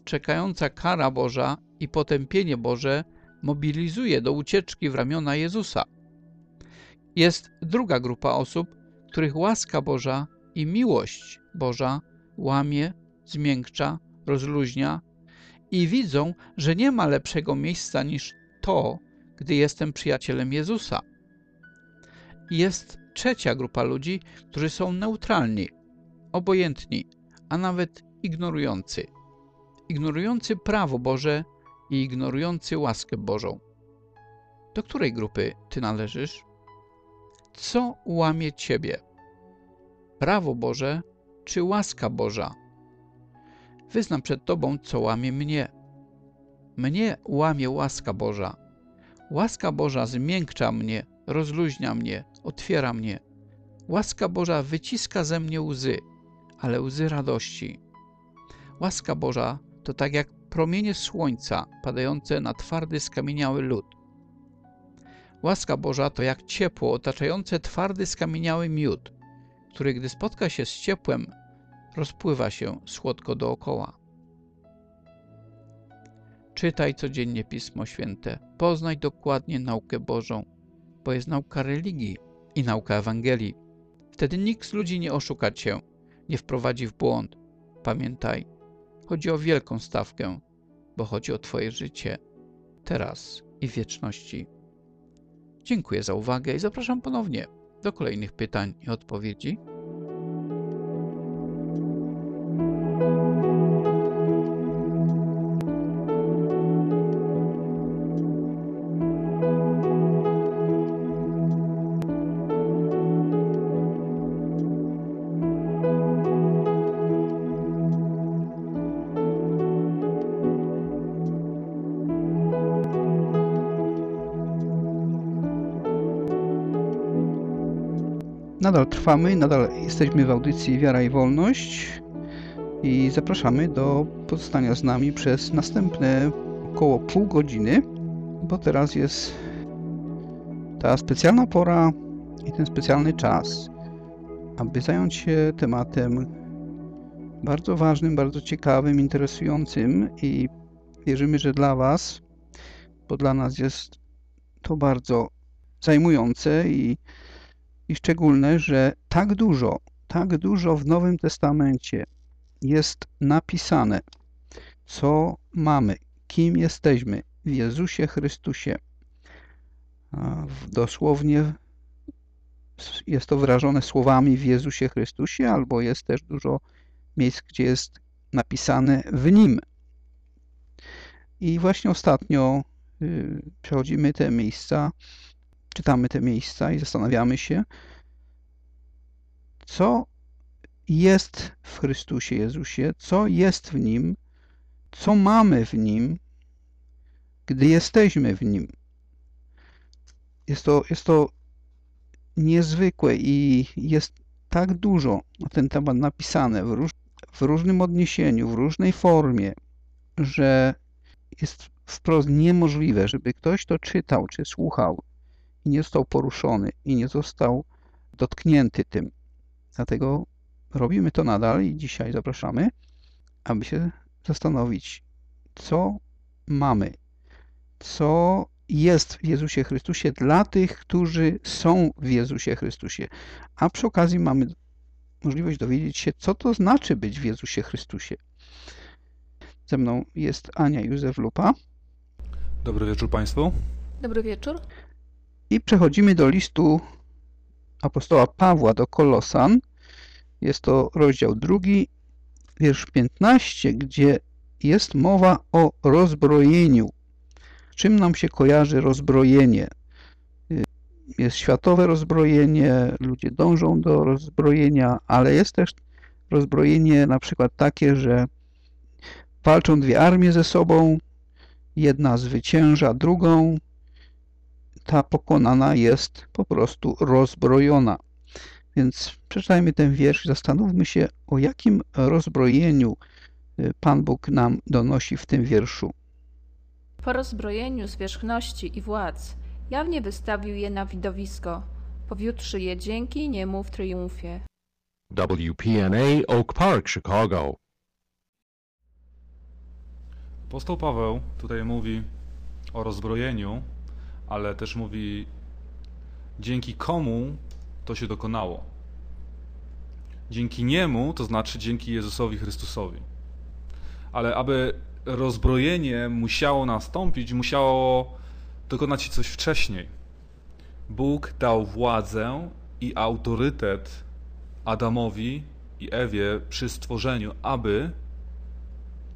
czekająca kara Boża i potępienie Boże mobilizuje do ucieczki w ramiona Jezusa. Jest druga grupa osób, których łaska Boża i miłość Boża łamie, zmiękcza, rozluźnia i widzą, że nie ma lepszego miejsca niż to, gdy jestem przyjacielem Jezusa. Jest trzecia grupa ludzi, którzy są neutralni, obojętni, a nawet ignorujący. Ignorujący prawo Boże i ignorujący łaskę Bożą. Do której grupy Ty należysz? Co łamie Ciebie? Prawo Boże czy łaska Boża? Wyznam przed Tobą, co łamie mnie. Mnie łamie łaska Boża. Łaska Boża zmiękcza mnie, rozluźnia mnie, otwiera mnie. Łaska Boża wyciska ze mnie łzy, ale łzy radości. Łaska Boża to tak jak promienie słońca padające na twardy, skamieniały lód. Łaska Boża to jak ciepło otaczające twardy, skamieniały miód, który gdy spotka się z ciepłem, rozpływa się słodko dookoła. Czytaj codziennie Pismo Święte, poznaj dokładnie naukę Bożą, bo jest nauka religii i nauka Ewangelii. Wtedy nikt z ludzi nie oszuka cię, nie wprowadzi w błąd. Pamiętaj, chodzi o wielką stawkę, bo chodzi o Twoje życie, teraz i wieczności. Dziękuję za uwagę i zapraszam ponownie do kolejnych pytań i odpowiedzi. Nadal trwamy, nadal jesteśmy w audycji Wiara i Wolność i zapraszamy do pozostania z nami przez następne około pół godziny, bo teraz jest ta specjalna pora i ten specjalny czas, aby zająć się tematem bardzo ważnym, bardzo ciekawym, interesującym i wierzymy, że dla Was, bo dla nas jest to bardzo zajmujące i, i szczególne, że tak dużo, tak dużo w Nowym Testamencie jest napisane, co mamy, kim jesteśmy w Jezusie Chrystusie. Dosłownie jest to wyrażone słowami w Jezusie Chrystusie, albo jest też dużo miejsc, gdzie jest napisane w Nim. I właśnie ostatnio y, przechodzimy te miejsca, czytamy te miejsca i zastanawiamy się, co jest w Chrystusie Jezusie, co jest w Nim, co mamy w Nim, gdy jesteśmy w Nim. Jest to, jest to niezwykłe i jest tak dużo na ten temat napisane w, róż, w różnym odniesieniu, w różnej formie, że jest wprost niemożliwe, żeby ktoś to czytał czy słuchał i nie został poruszony i nie został dotknięty tym. Dlatego robimy to nadal i dzisiaj zapraszamy, aby się zastanowić, co mamy, co jest w Jezusie Chrystusie dla tych, którzy są w Jezusie Chrystusie. A przy okazji mamy możliwość dowiedzieć się, co to znaczy być w Jezusie Chrystusie. Ze mną jest Ania Józef Lupa. Dobry wieczór Państwu. Dobry wieczór. I przechodzimy do listu apostoła Pawła do Kolosan. Jest to rozdział drugi, wiersz 15, gdzie jest mowa o rozbrojeniu. Czym nam się kojarzy rozbrojenie? Jest światowe rozbrojenie, ludzie dążą do rozbrojenia, ale jest też rozbrojenie na przykład takie, że walczą dwie armie ze sobą, jedna zwycięża drugą, ta pokonana jest po prostu rozbrojona. Więc przeczytajmy ten wiersz i zastanówmy się, o jakim rozbrojeniu y, Pan Bóg nam donosi w tym wierszu. Po rozbrojeniu zwierzchności i władz jawnie wystawił je na widowisko, powiódłszy je dzięki niemu w triumfie. WPNA Oak Park, Chicago. Apostoł Paweł tutaj mówi o rozbrojeniu, ale też mówi dzięki komu to się dokonało. Dzięki niemu, to znaczy dzięki Jezusowi Chrystusowi. Ale aby rozbrojenie musiało nastąpić, musiało dokonać się coś wcześniej. Bóg dał władzę i autorytet Adamowi i Ewie przy stworzeniu, aby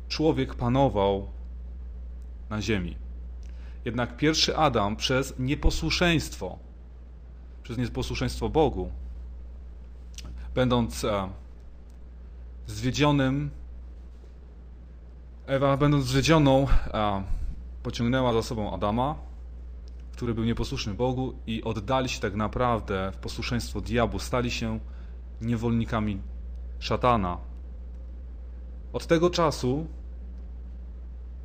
człowiek panował na ziemi. Jednak pierwszy Adam przez nieposłuszeństwo, przez nieposłuszeństwo Bogu, będąc e, zwiedzionym, Ewa, będąc zwiedzioną, e, pociągnęła za sobą Adama, który był nieposłuszny Bogu i oddali się tak naprawdę w posłuszeństwo diabłu, stali się niewolnikami szatana. Od tego czasu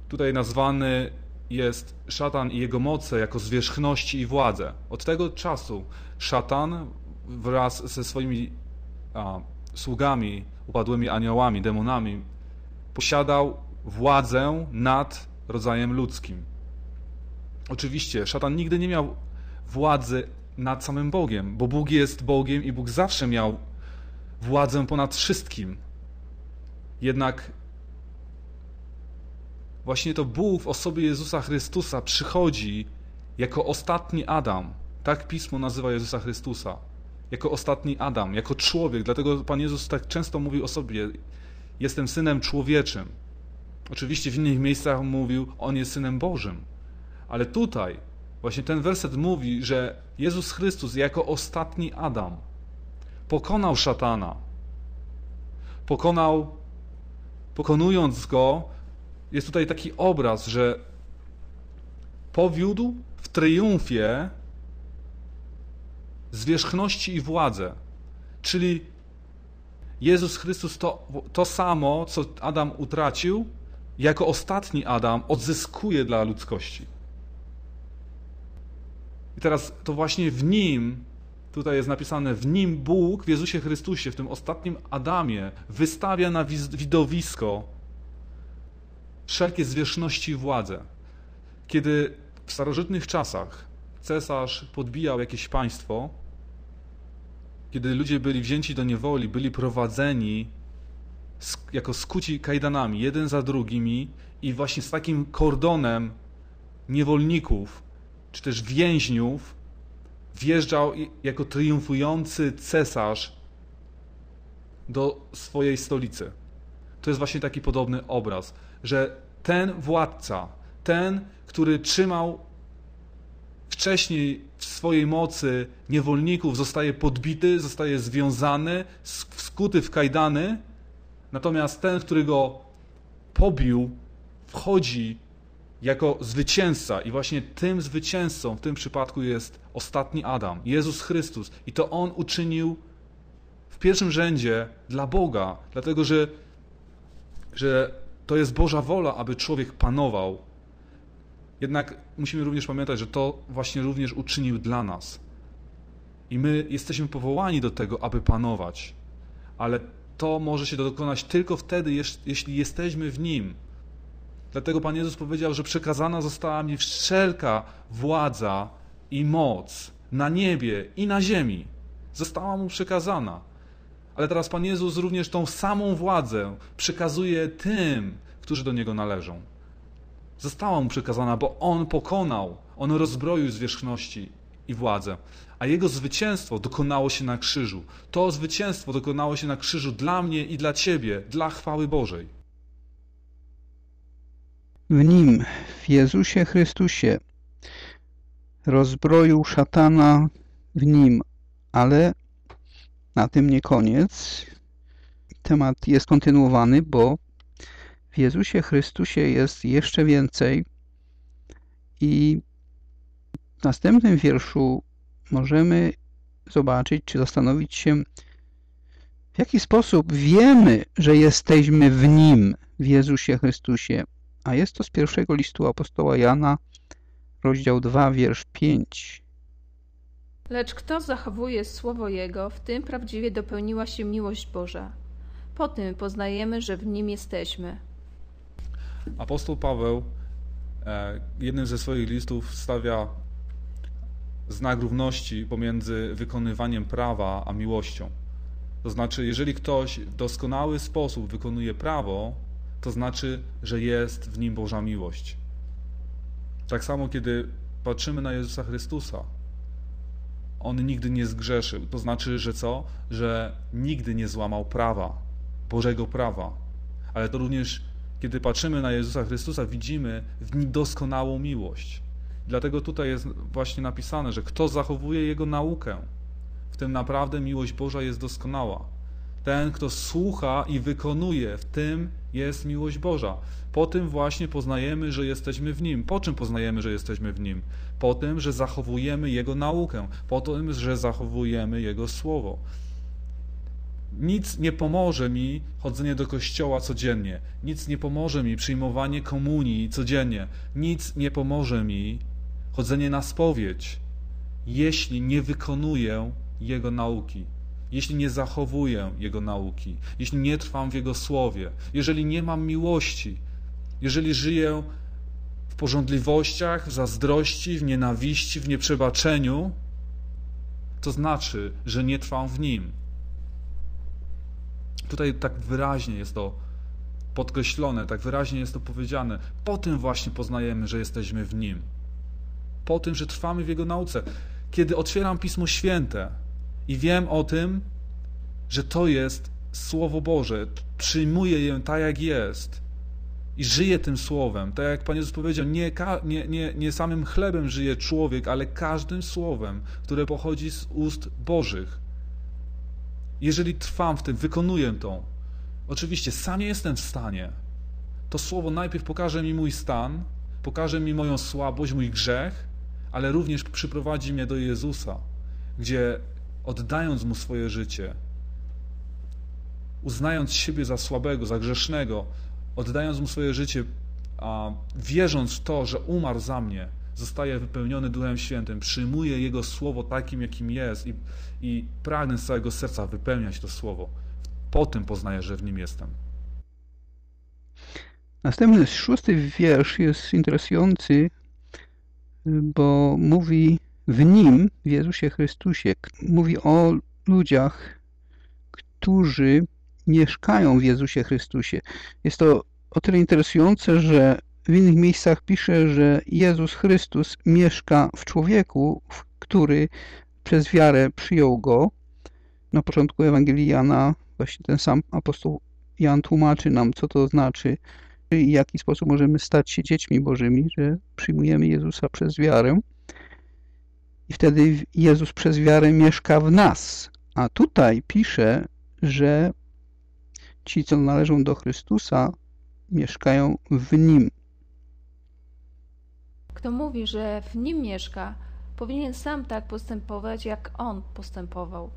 tutaj nazwany jest szatan i jego moce jako zwierzchności i władze. Od tego czasu szatan wraz ze swoimi a, sługami, upadłymi aniołami, demonami, posiadał władzę nad rodzajem ludzkim. Oczywiście, szatan nigdy nie miał władzy nad samym Bogiem, bo Bóg jest Bogiem i Bóg zawsze miał władzę ponad wszystkim. Jednak właśnie to Bóg w osobie Jezusa Chrystusa przychodzi jako ostatni Adam. Tak pismo nazywa Jezusa Chrystusa. Jako ostatni Adam, jako człowiek. Dlatego Pan Jezus tak często mówił o sobie: Jestem synem człowieczym. Oczywiście w innych miejscach mówił: On jest synem Bożym. Ale tutaj właśnie ten werset mówi, że Jezus Chrystus jako ostatni Adam pokonał szatana. Pokonał, pokonując go, jest tutaj taki obraz, że powiódł w triumfie zwierzchności i władzę. Czyli Jezus Chrystus to, to samo, co Adam utracił, jako ostatni Adam odzyskuje dla ludzkości. I teraz to właśnie w nim, tutaj jest napisane, w nim Bóg, w Jezusie Chrystusie, w tym ostatnim Adamie, wystawia na widowisko wszelkie zwierzchności i władzę. Kiedy w starożytnych czasach cesarz podbijał jakieś państwo, kiedy ludzie byli wzięci do niewoli, byli prowadzeni jako skuci kajdanami, jeden za drugimi i właśnie z takim kordonem niewolników, czy też więźniów, wjeżdżał jako triumfujący cesarz do swojej stolicy. To jest właśnie taki podobny obraz, że ten władca, ten, który trzymał wcześniej w swojej mocy niewolników, zostaje podbity, zostaje związany, skuty w kajdany, natomiast ten, który go pobił, wchodzi jako zwycięzca i właśnie tym zwycięzcą w tym przypadku jest ostatni Adam, Jezus Chrystus. I to On uczynił w pierwszym rzędzie dla Boga, dlatego że, że to jest Boża wola, aby człowiek panował. Jednak musimy również pamiętać, że to właśnie również uczynił dla nas. I my jesteśmy powołani do tego, aby panować. Ale to może się dokonać tylko wtedy, jeśli jesteśmy w Nim. Dlatego Pan Jezus powiedział, że przekazana została mi wszelka władza i moc na niebie i na ziemi. Została mu przekazana. Ale teraz Pan Jezus również tą samą władzę przekazuje tym, którzy do Niego należą. Została mu przekazana, bo On pokonał, On rozbroił zwierzchności i władzę, a Jego zwycięstwo dokonało się na krzyżu. To zwycięstwo dokonało się na krzyżu dla mnie i dla Ciebie, dla chwały Bożej. W Nim, w Jezusie Chrystusie, rozbroił szatana w Nim, ale na tym nie koniec. Temat jest kontynuowany, bo w Jezusie Chrystusie jest jeszcze więcej i w następnym wierszu możemy zobaczyć, czy zastanowić się, w jaki sposób wiemy, że jesteśmy w Nim, w Jezusie Chrystusie. A jest to z pierwszego listu apostoła Jana, rozdział 2, wiersz 5. Lecz kto zachowuje słowo Jego, w tym prawdziwie dopełniła się miłość Boża. Po tym poznajemy, że w Nim jesteśmy. Apostoł Paweł e, jednym ze swoich listów stawia znak równości pomiędzy wykonywaniem prawa a miłością. To znaczy, jeżeli ktoś w doskonały sposób wykonuje prawo, to znaczy, że jest w nim Boża miłość. Tak samo, kiedy patrzymy na Jezusa Chrystusa, on nigdy nie zgrzeszył. To znaczy, że co? Że nigdy nie złamał prawa, Bożego prawa. Ale to również, kiedy patrzymy na Jezusa Chrystusa, widzimy w nim doskonałą miłość. Dlatego tutaj jest właśnie napisane, że kto zachowuje Jego naukę, w tym naprawdę miłość Boża jest doskonała. Ten, kto słucha i wykonuje, w tym jest miłość Boża. Po tym właśnie poznajemy, że jesteśmy w Nim. Po czym poznajemy, że jesteśmy w Nim? Po tym, że zachowujemy Jego naukę, po tym, że zachowujemy Jego słowo. Nic nie pomoże mi chodzenie do kościoła codziennie, nic nie pomoże mi przyjmowanie komunii codziennie, nic nie pomoże mi chodzenie na spowiedź, jeśli nie wykonuję Jego nauki. Jeśli nie zachowuję Jego nauki, jeśli nie trwam w Jego słowie, jeżeli nie mam miłości, jeżeli żyję w porządliwościach, w zazdrości, w nienawiści, w nieprzebaczeniu, to znaczy, że nie trwam w Nim. Tutaj tak wyraźnie jest to podkreślone, tak wyraźnie jest to powiedziane. Po tym właśnie poznajemy, że jesteśmy w Nim. Po tym, że trwamy w Jego nauce. Kiedy otwieram Pismo Święte, i wiem o tym, że to jest Słowo Boże. Przyjmuję je tak, jak jest. I żyję tym słowem. Tak jak Pan Jezus powiedział, nie, nie, nie, nie samym chlebem żyje człowiek, ale każdym słowem, które pochodzi z ust Bożych. Jeżeli trwam w tym, wykonuję to, oczywiście sam nie jestem w stanie. To słowo najpierw pokaże mi mój stan, pokaże mi moją słabość, mój grzech, ale również przyprowadzi mnie do Jezusa, gdzie oddając Mu swoje życie, uznając siebie za słabego, za grzesznego, oddając mu swoje życie, a wierząc w to, że umarł za mnie, zostaje wypełniony Duchem Świętym, przyjmuje Jego Słowo takim, jakim jest i, i pragnę z całego serca wypełniać to Słowo. Po tym poznaję, że w nim jestem. Następny szósty wiersz jest interesujący, bo mówi w nim, w Jezusie Chrystusie, mówi o ludziach, którzy mieszkają w Jezusie Chrystusie. Jest to o tyle interesujące, że w innych miejscach pisze, że Jezus Chrystus mieszka w człowieku, który przez wiarę przyjął go. Na początku Ewangelii Jana właśnie ten sam apostoł Jan tłumaczy nam, co to znaczy i w jaki sposób możemy stać się dziećmi Bożymi, że przyjmujemy Jezusa przez wiarę. I wtedy Jezus przez wiarę mieszka w nas. A tutaj pisze, że ci, co należą do Chrystusa, mieszkają w Nim. Kto mówi, że w nim mieszka, powinien sam tak postępować, jak on postępował.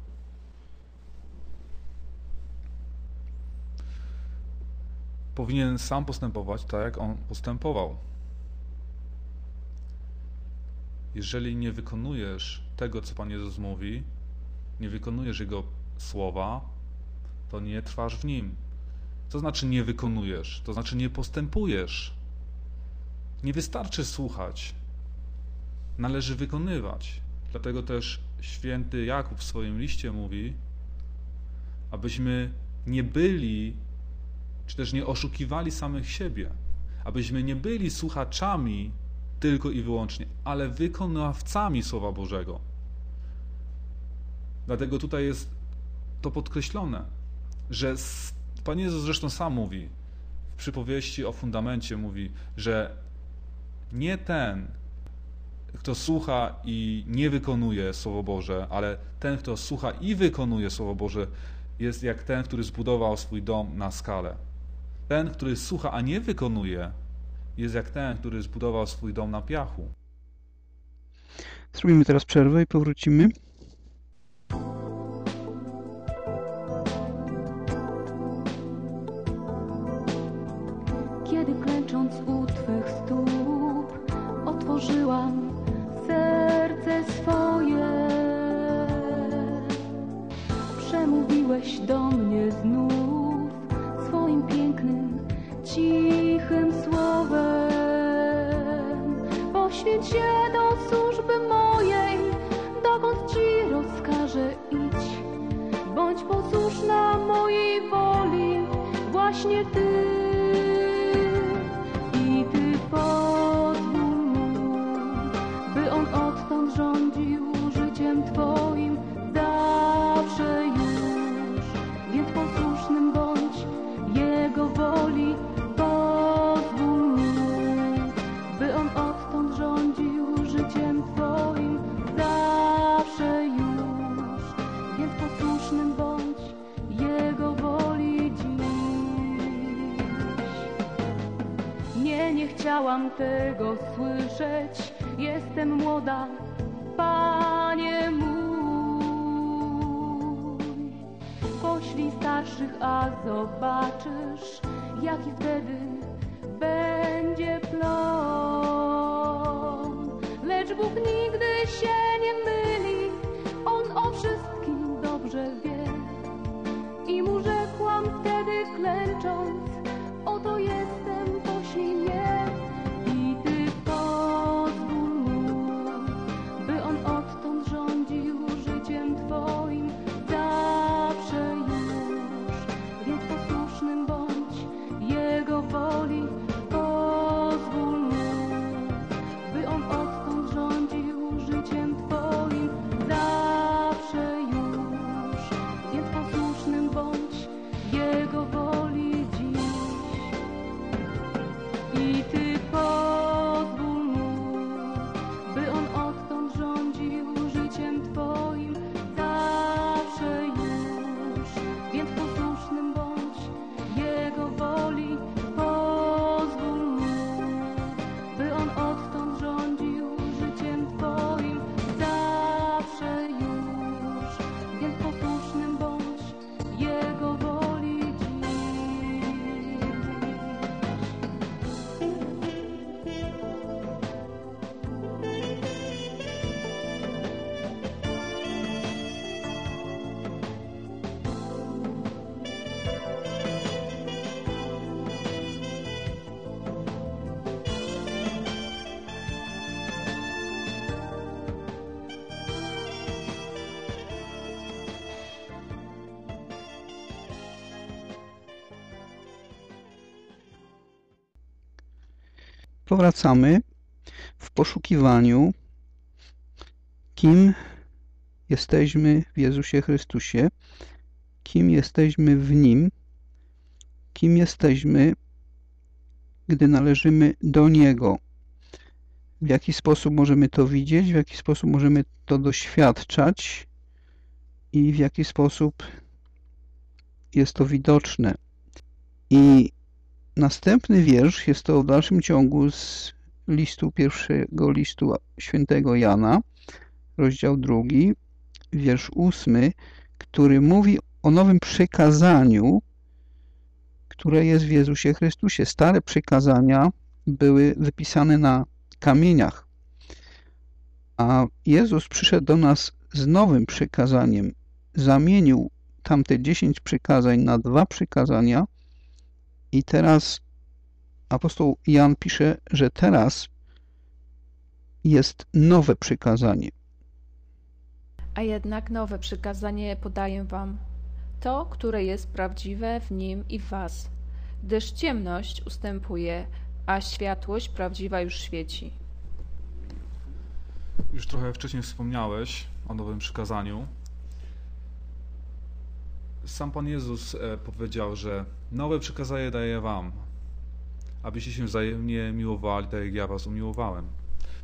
Powinien sam postępować tak, jak on postępował. Jeżeli nie wykonujesz tego, co Pan Jezus mówi, nie wykonujesz Jego słowa, to nie trwasz w Nim. Co znaczy nie wykonujesz? To znaczy nie postępujesz. Nie wystarczy słuchać. Należy wykonywać. Dlatego też święty Jakub w swoim liście mówi, abyśmy nie byli, czy też nie oszukiwali samych siebie, abyśmy nie byli słuchaczami tylko i wyłącznie, ale wykonawcami Słowa Bożego. Dlatego tutaj jest to podkreślone, że Pan Jezus zresztą sam mówi, w przypowieści o fundamencie mówi, że nie ten, kto słucha i nie wykonuje Słowo Boże, ale ten, kto słucha i wykonuje Słowo Boże, jest jak ten, który zbudował swój dom na skalę. Ten, który słucha, a nie wykonuje, jest jak ten, który zbudował swój dom na piachu. Zrobimy teraz przerwę i powrócimy. Się do służby mojej, dokąd Ci rozkażę idź. Bądź posłuszna mojej woli, właśnie Ty. Chciałam tego słyszeć. Jestem młoda, Panie mój. Poślij starszych, a zobaczysz, jaki wtedy będzie plon. Lecz Bóg nigdy się nie myli, powracamy w poszukiwaniu, kim jesteśmy w Jezusie Chrystusie, kim jesteśmy w Nim, kim jesteśmy, gdy należymy do Niego. W jaki sposób możemy to widzieć, w jaki sposób możemy to doświadczać i w jaki sposób jest to widoczne. I następny wiersz jest to w dalszym ciągu z listu pierwszego listu świętego Jana, rozdział drugi, wiersz ósmy, który mówi o nowym przykazaniu, które jest w Jezusie Chrystusie. Stare przykazania były wypisane na kamieniach, a Jezus przyszedł do nas z nowym przykazaniem. Zamienił tamte dziesięć przykazań na dwa przykazania i teraz apostoł Jan pisze, że teraz jest nowe przykazanie. A jednak nowe przykazanie podaję wam, to, które jest prawdziwe w nim i w was, gdyż ciemność ustępuje, a światłość prawdziwa już świeci. Już trochę wcześniej wspomniałeś o nowym przykazaniu. Sam Pan Jezus e, powiedział, że nowe przykazanie daję wam, abyście się wzajemnie miłowali, tak jak ja was umiłowałem.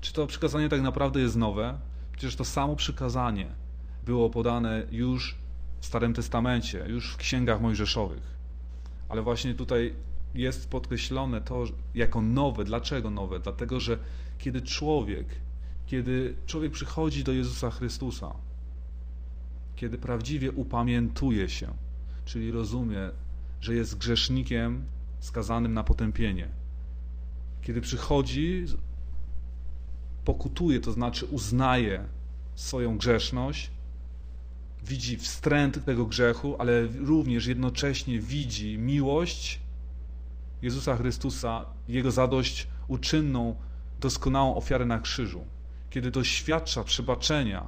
Czy to przykazanie tak naprawdę jest nowe? Przecież to samo przykazanie było podane już w Starym Testamencie, już w księgach mojżeszowych. Ale właśnie tutaj jest podkreślone to jako nowe. Dlaczego nowe? Dlatego, że kiedy człowiek, kiedy człowiek przychodzi do Jezusa Chrystusa, kiedy prawdziwie upamiętuje się, czyli rozumie, że jest grzesznikiem skazanym na potępienie, kiedy przychodzi, pokutuje, to znaczy uznaje swoją grzeszność, widzi wstręt tego grzechu, ale również jednocześnie widzi miłość Jezusa Chrystusa, Jego zadość uczynną, doskonałą ofiarę na krzyżu. Kiedy doświadcza przebaczenia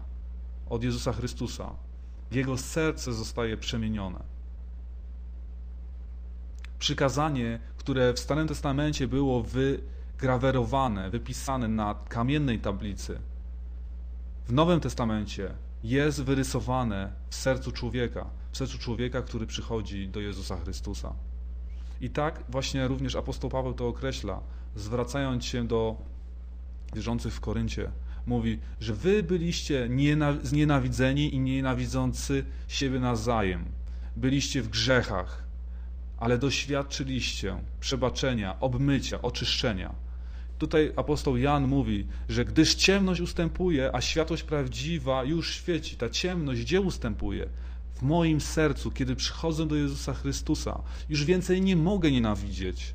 od Jezusa Chrystusa, jego serce zostaje przemienione. Przykazanie, które w Starym Testamencie było wygrawerowane, wypisane na kamiennej tablicy, w Nowym Testamencie jest wyrysowane w sercu człowieka, w sercu człowieka, który przychodzi do Jezusa Chrystusa. I tak właśnie również apostoł Paweł to określa, zwracając się do wierzących w Koryncie. Mówi, że wy byliście znienawidzeni i nienawidzący siebie nawzajem. Byliście w grzechach, ale doświadczyliście przebaczenia, obmycia, oczyszczenia. Tutaj apostoł Jan mówi, że gdyż ciemność ustępuje, a światłość prawdziwa już świeci, ta ciemność gdzie ustępuje? W moim sercu, kiedy przychodzę do Jezusa Chrystusa, już więcej nie mogę nienawidzieć.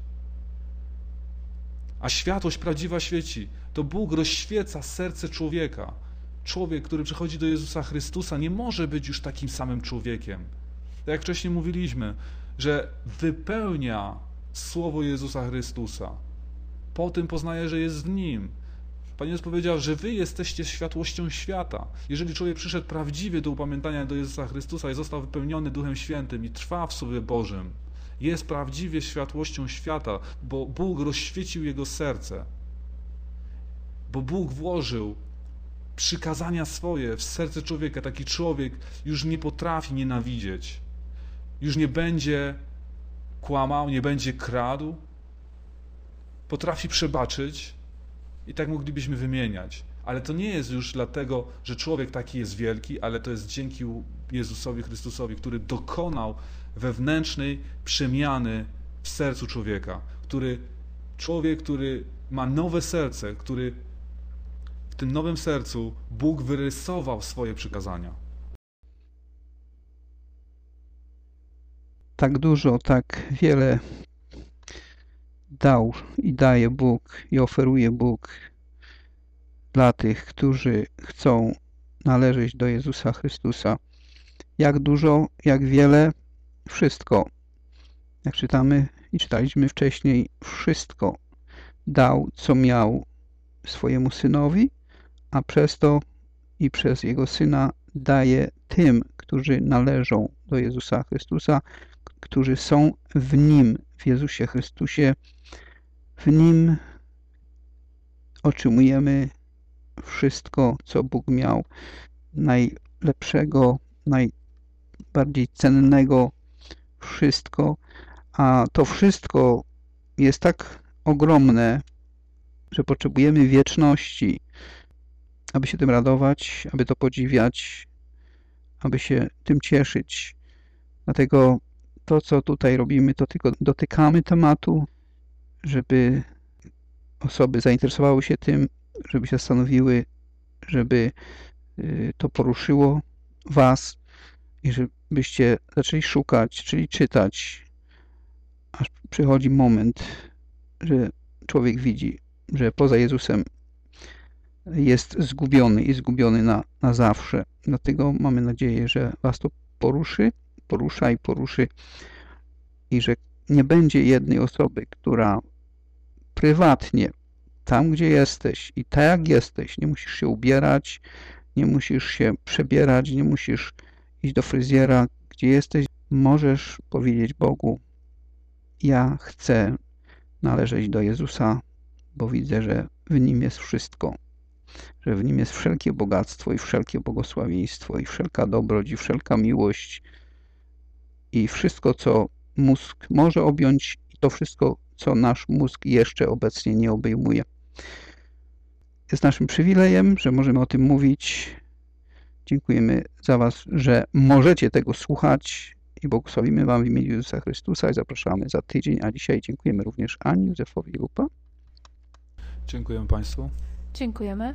A światłość prawdziwa świeci. To Bóg rozświeca serce człowieka. Człowiek, który przychodzi do Jezusa Chrystusa, nie może być już takim samym człowiekiem. Tak jak wcześniej mówiliśmy, że wypełnia słowo Jezusa Chrystusa po tym poznaje, że jest w nim. Pan Jezus powiedział, że wy jesteście światłością świata. Jeżeli człowiek przyszedł prawdziwie do upamiętania do Jezusa Chrystusa i został wypełniony Duchem Świętym i trwa w Słowie Bożym, jest prawdziwie światłością świata, bo Bóg rozświecił jego serce. Bo Bóg włożył przykazania swoje w serce człowieka. Taki człowiek już nie potrafi nienawidzieć. Już nie będzie kłamał, nie będzie kradł, potrafi przebaczyć i tak moglibyśmy wymieniać. Ale to nie jest już dlatego, że człowiek taki jest wielki, ale to jest dzięki Jezusowi Chrystusowi, który dokonał wewnętrznej przemiany w sercu człowieka, który człowiek, który ma nowe serce, który w tym nowym sercu Bóg wyrysował swoje przykazania. Tak dużo, tak wiele dał i daje Bóg i oferuje Bóg dla tych, którzy chcą należeć do Jezusa Chrystusa. Jak dużo, jak wiele, wszystko. Jak czytamy i czytaliśmy wcześniej, wszystko dał, co miał swojemu synowi, a przez to i przez jego syna daje tym, którzy należą do Jezusa Chrystusa, którzy są w Nim, w Jezusie Chrystusie, w Nim otrzymujemy wszystko, co Bóg miał. Najlepszego, najbardziej cennego, wszystko, a to wszystko jest tak ogromne, że potrzebujemy wieczności, aby się tym radować, aby to podziwiać, aby się tym cieszyć. Dlatego to, co tutaj robimy, to tylko dotykamy tematu, żeby osoby zainteresowały się tym, żeby się zastanowiły, żeby y, to poruszyło Was i żebyście zaczęli szukać, czyli czytać, aż przychodzi moment, że człowiek widzi, że poza Jezusem jest zgubiony i zgubiony na, na zawsze. Dlatego mamy nadzieję, że Was to poruszy, porusza i poruszy i że nie będzie jednej osoby, która prywatnie, tam gdzie jesteś i tak jak jesteś, nie musisz się ubierać, nie musisz się przebierać, nie musisz iść do fryzjera, gdzie jesteś, możesz powiedzieć Bogu, ja chcę należeć do Jezusa, bo widzę, że w Nim jest wszystko, że w Nim jest wszelkie bogactwo i wszelkie błogosławieństwo i wszelka dobroć i wszelka miłość i wszystko, co mózg może objąć i to wszystko, co nasz mózg jeszcze obecnie nie obejmuje. Jest naszym przywilejem, że możemy o tym mówić. Dziękujemy za Was, że możecie tego słuchać i błogosławimy Wam w imieniu Jezusa Chrystusa i zapraszamy za tydzień, a dzisiaj dziękujemy również Ani Józefowi Lupa. Dziękujemy Państwu. Dziękujemy.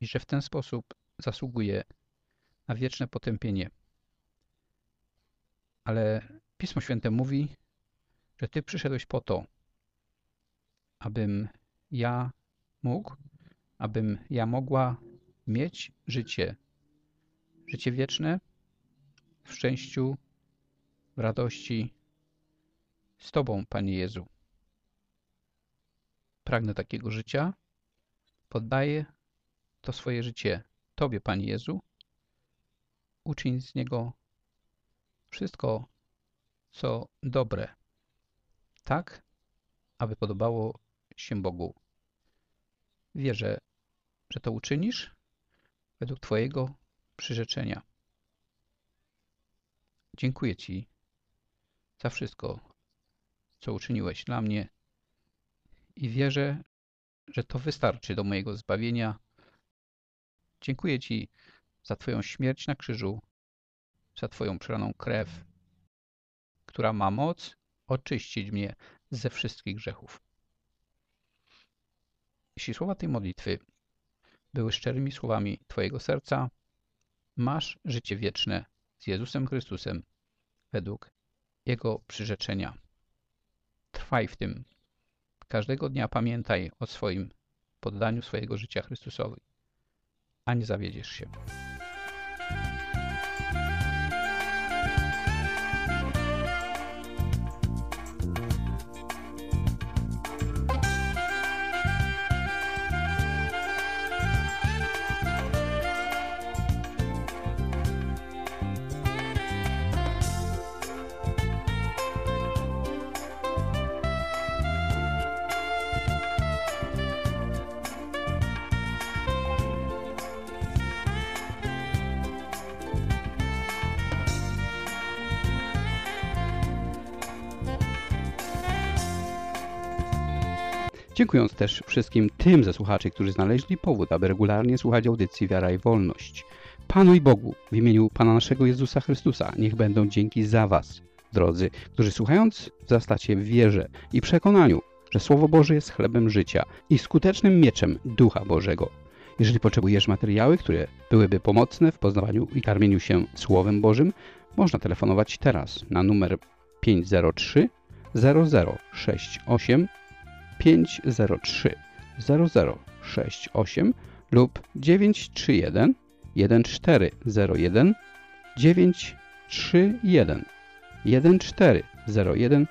i że w ten sposób zasługuję na wieczne potępienie. Ale Pismo Święte mówi, że Ty przyszedłeś po to, abym ja mógł, abym ja mogła mieć życie, życie wieczne w szczęściu, w radości z Tobą, Panie Jezu. Pragnę takiego życia. Poddaję to swoje życie Tobie, Panie Jezu. Uczyń z niego wszystko, co dobre, tak, aby podobało się Bogu. Wierzę, że to uczynisz według Twojego przyrzeczenia. Dziękuję Ci za wszystko, co uczyniłeś dla mnie i wierzę, że to wystarczy do mojego zbawienia. Dziękuję Ci za Twoją śmierć na krzyżu, za Twoją przelaną krew, która ma moc oczyścić mnie ze wszystkich grzechów. Jeśli słowa tej modlitwy były szczerymi słowami Twojego serca, masz życie wieczne z Jezusem Chrystusem według Jego przyrzeczenia. Trwaj w tym Każdego dnia pamiętaj o swoim poddaniu swojego życia Chrystusowi, a nie zawiedziesz się. Dziękując też wszystkim tym ze słuchaczy, którzy znaleźli powód, aby regularnie słuchać audycji Wiara i Wolność. Panu i Bogu, w imieniu Pana naszego Jezusa Chrystusa, niech będą dzięki za Was, drodzy, którzy słuchając wzrastacie w wierze i przekonaniu, że Słowo Boże jest chlebem życia i skutecznym mieczem Ducha Bożego. Jeżeli potrzebujesz materiały, które byłyby pomocne w poznawaniu i karmieniu się Słowem Bożym, można telefonować teraz na numer 503 0068 503 0068 lub 931 1401 931 1401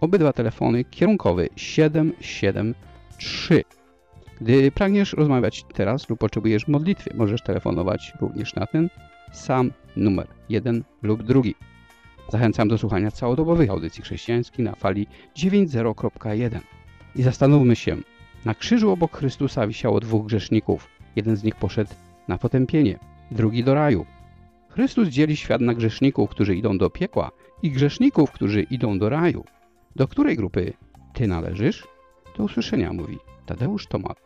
Obydwa telefony kierunkowy 773. Gdy pragniesz rozmawiać teraz lub potrzebujesz modlitwy, możesz telefonować również na ten sam numer, jeden lub drugi. Zachęcam do słuchania całodobowych audycji chrześcijańskich na fali 90.1. I zastanówmy się, na krzyżu obok Chrystusa wisiało dwóch grzeszników. Jeden z nich poszedł na potępienie, drugi do raju. Chrystus dzieli świat na grzeszników, którzy idą do piekła i grzeszników, którzy idą do raju. Do której grupy ty należysz? Do usłyszenia, mówi Tadeusz Tomat.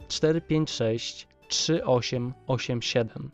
456 3887.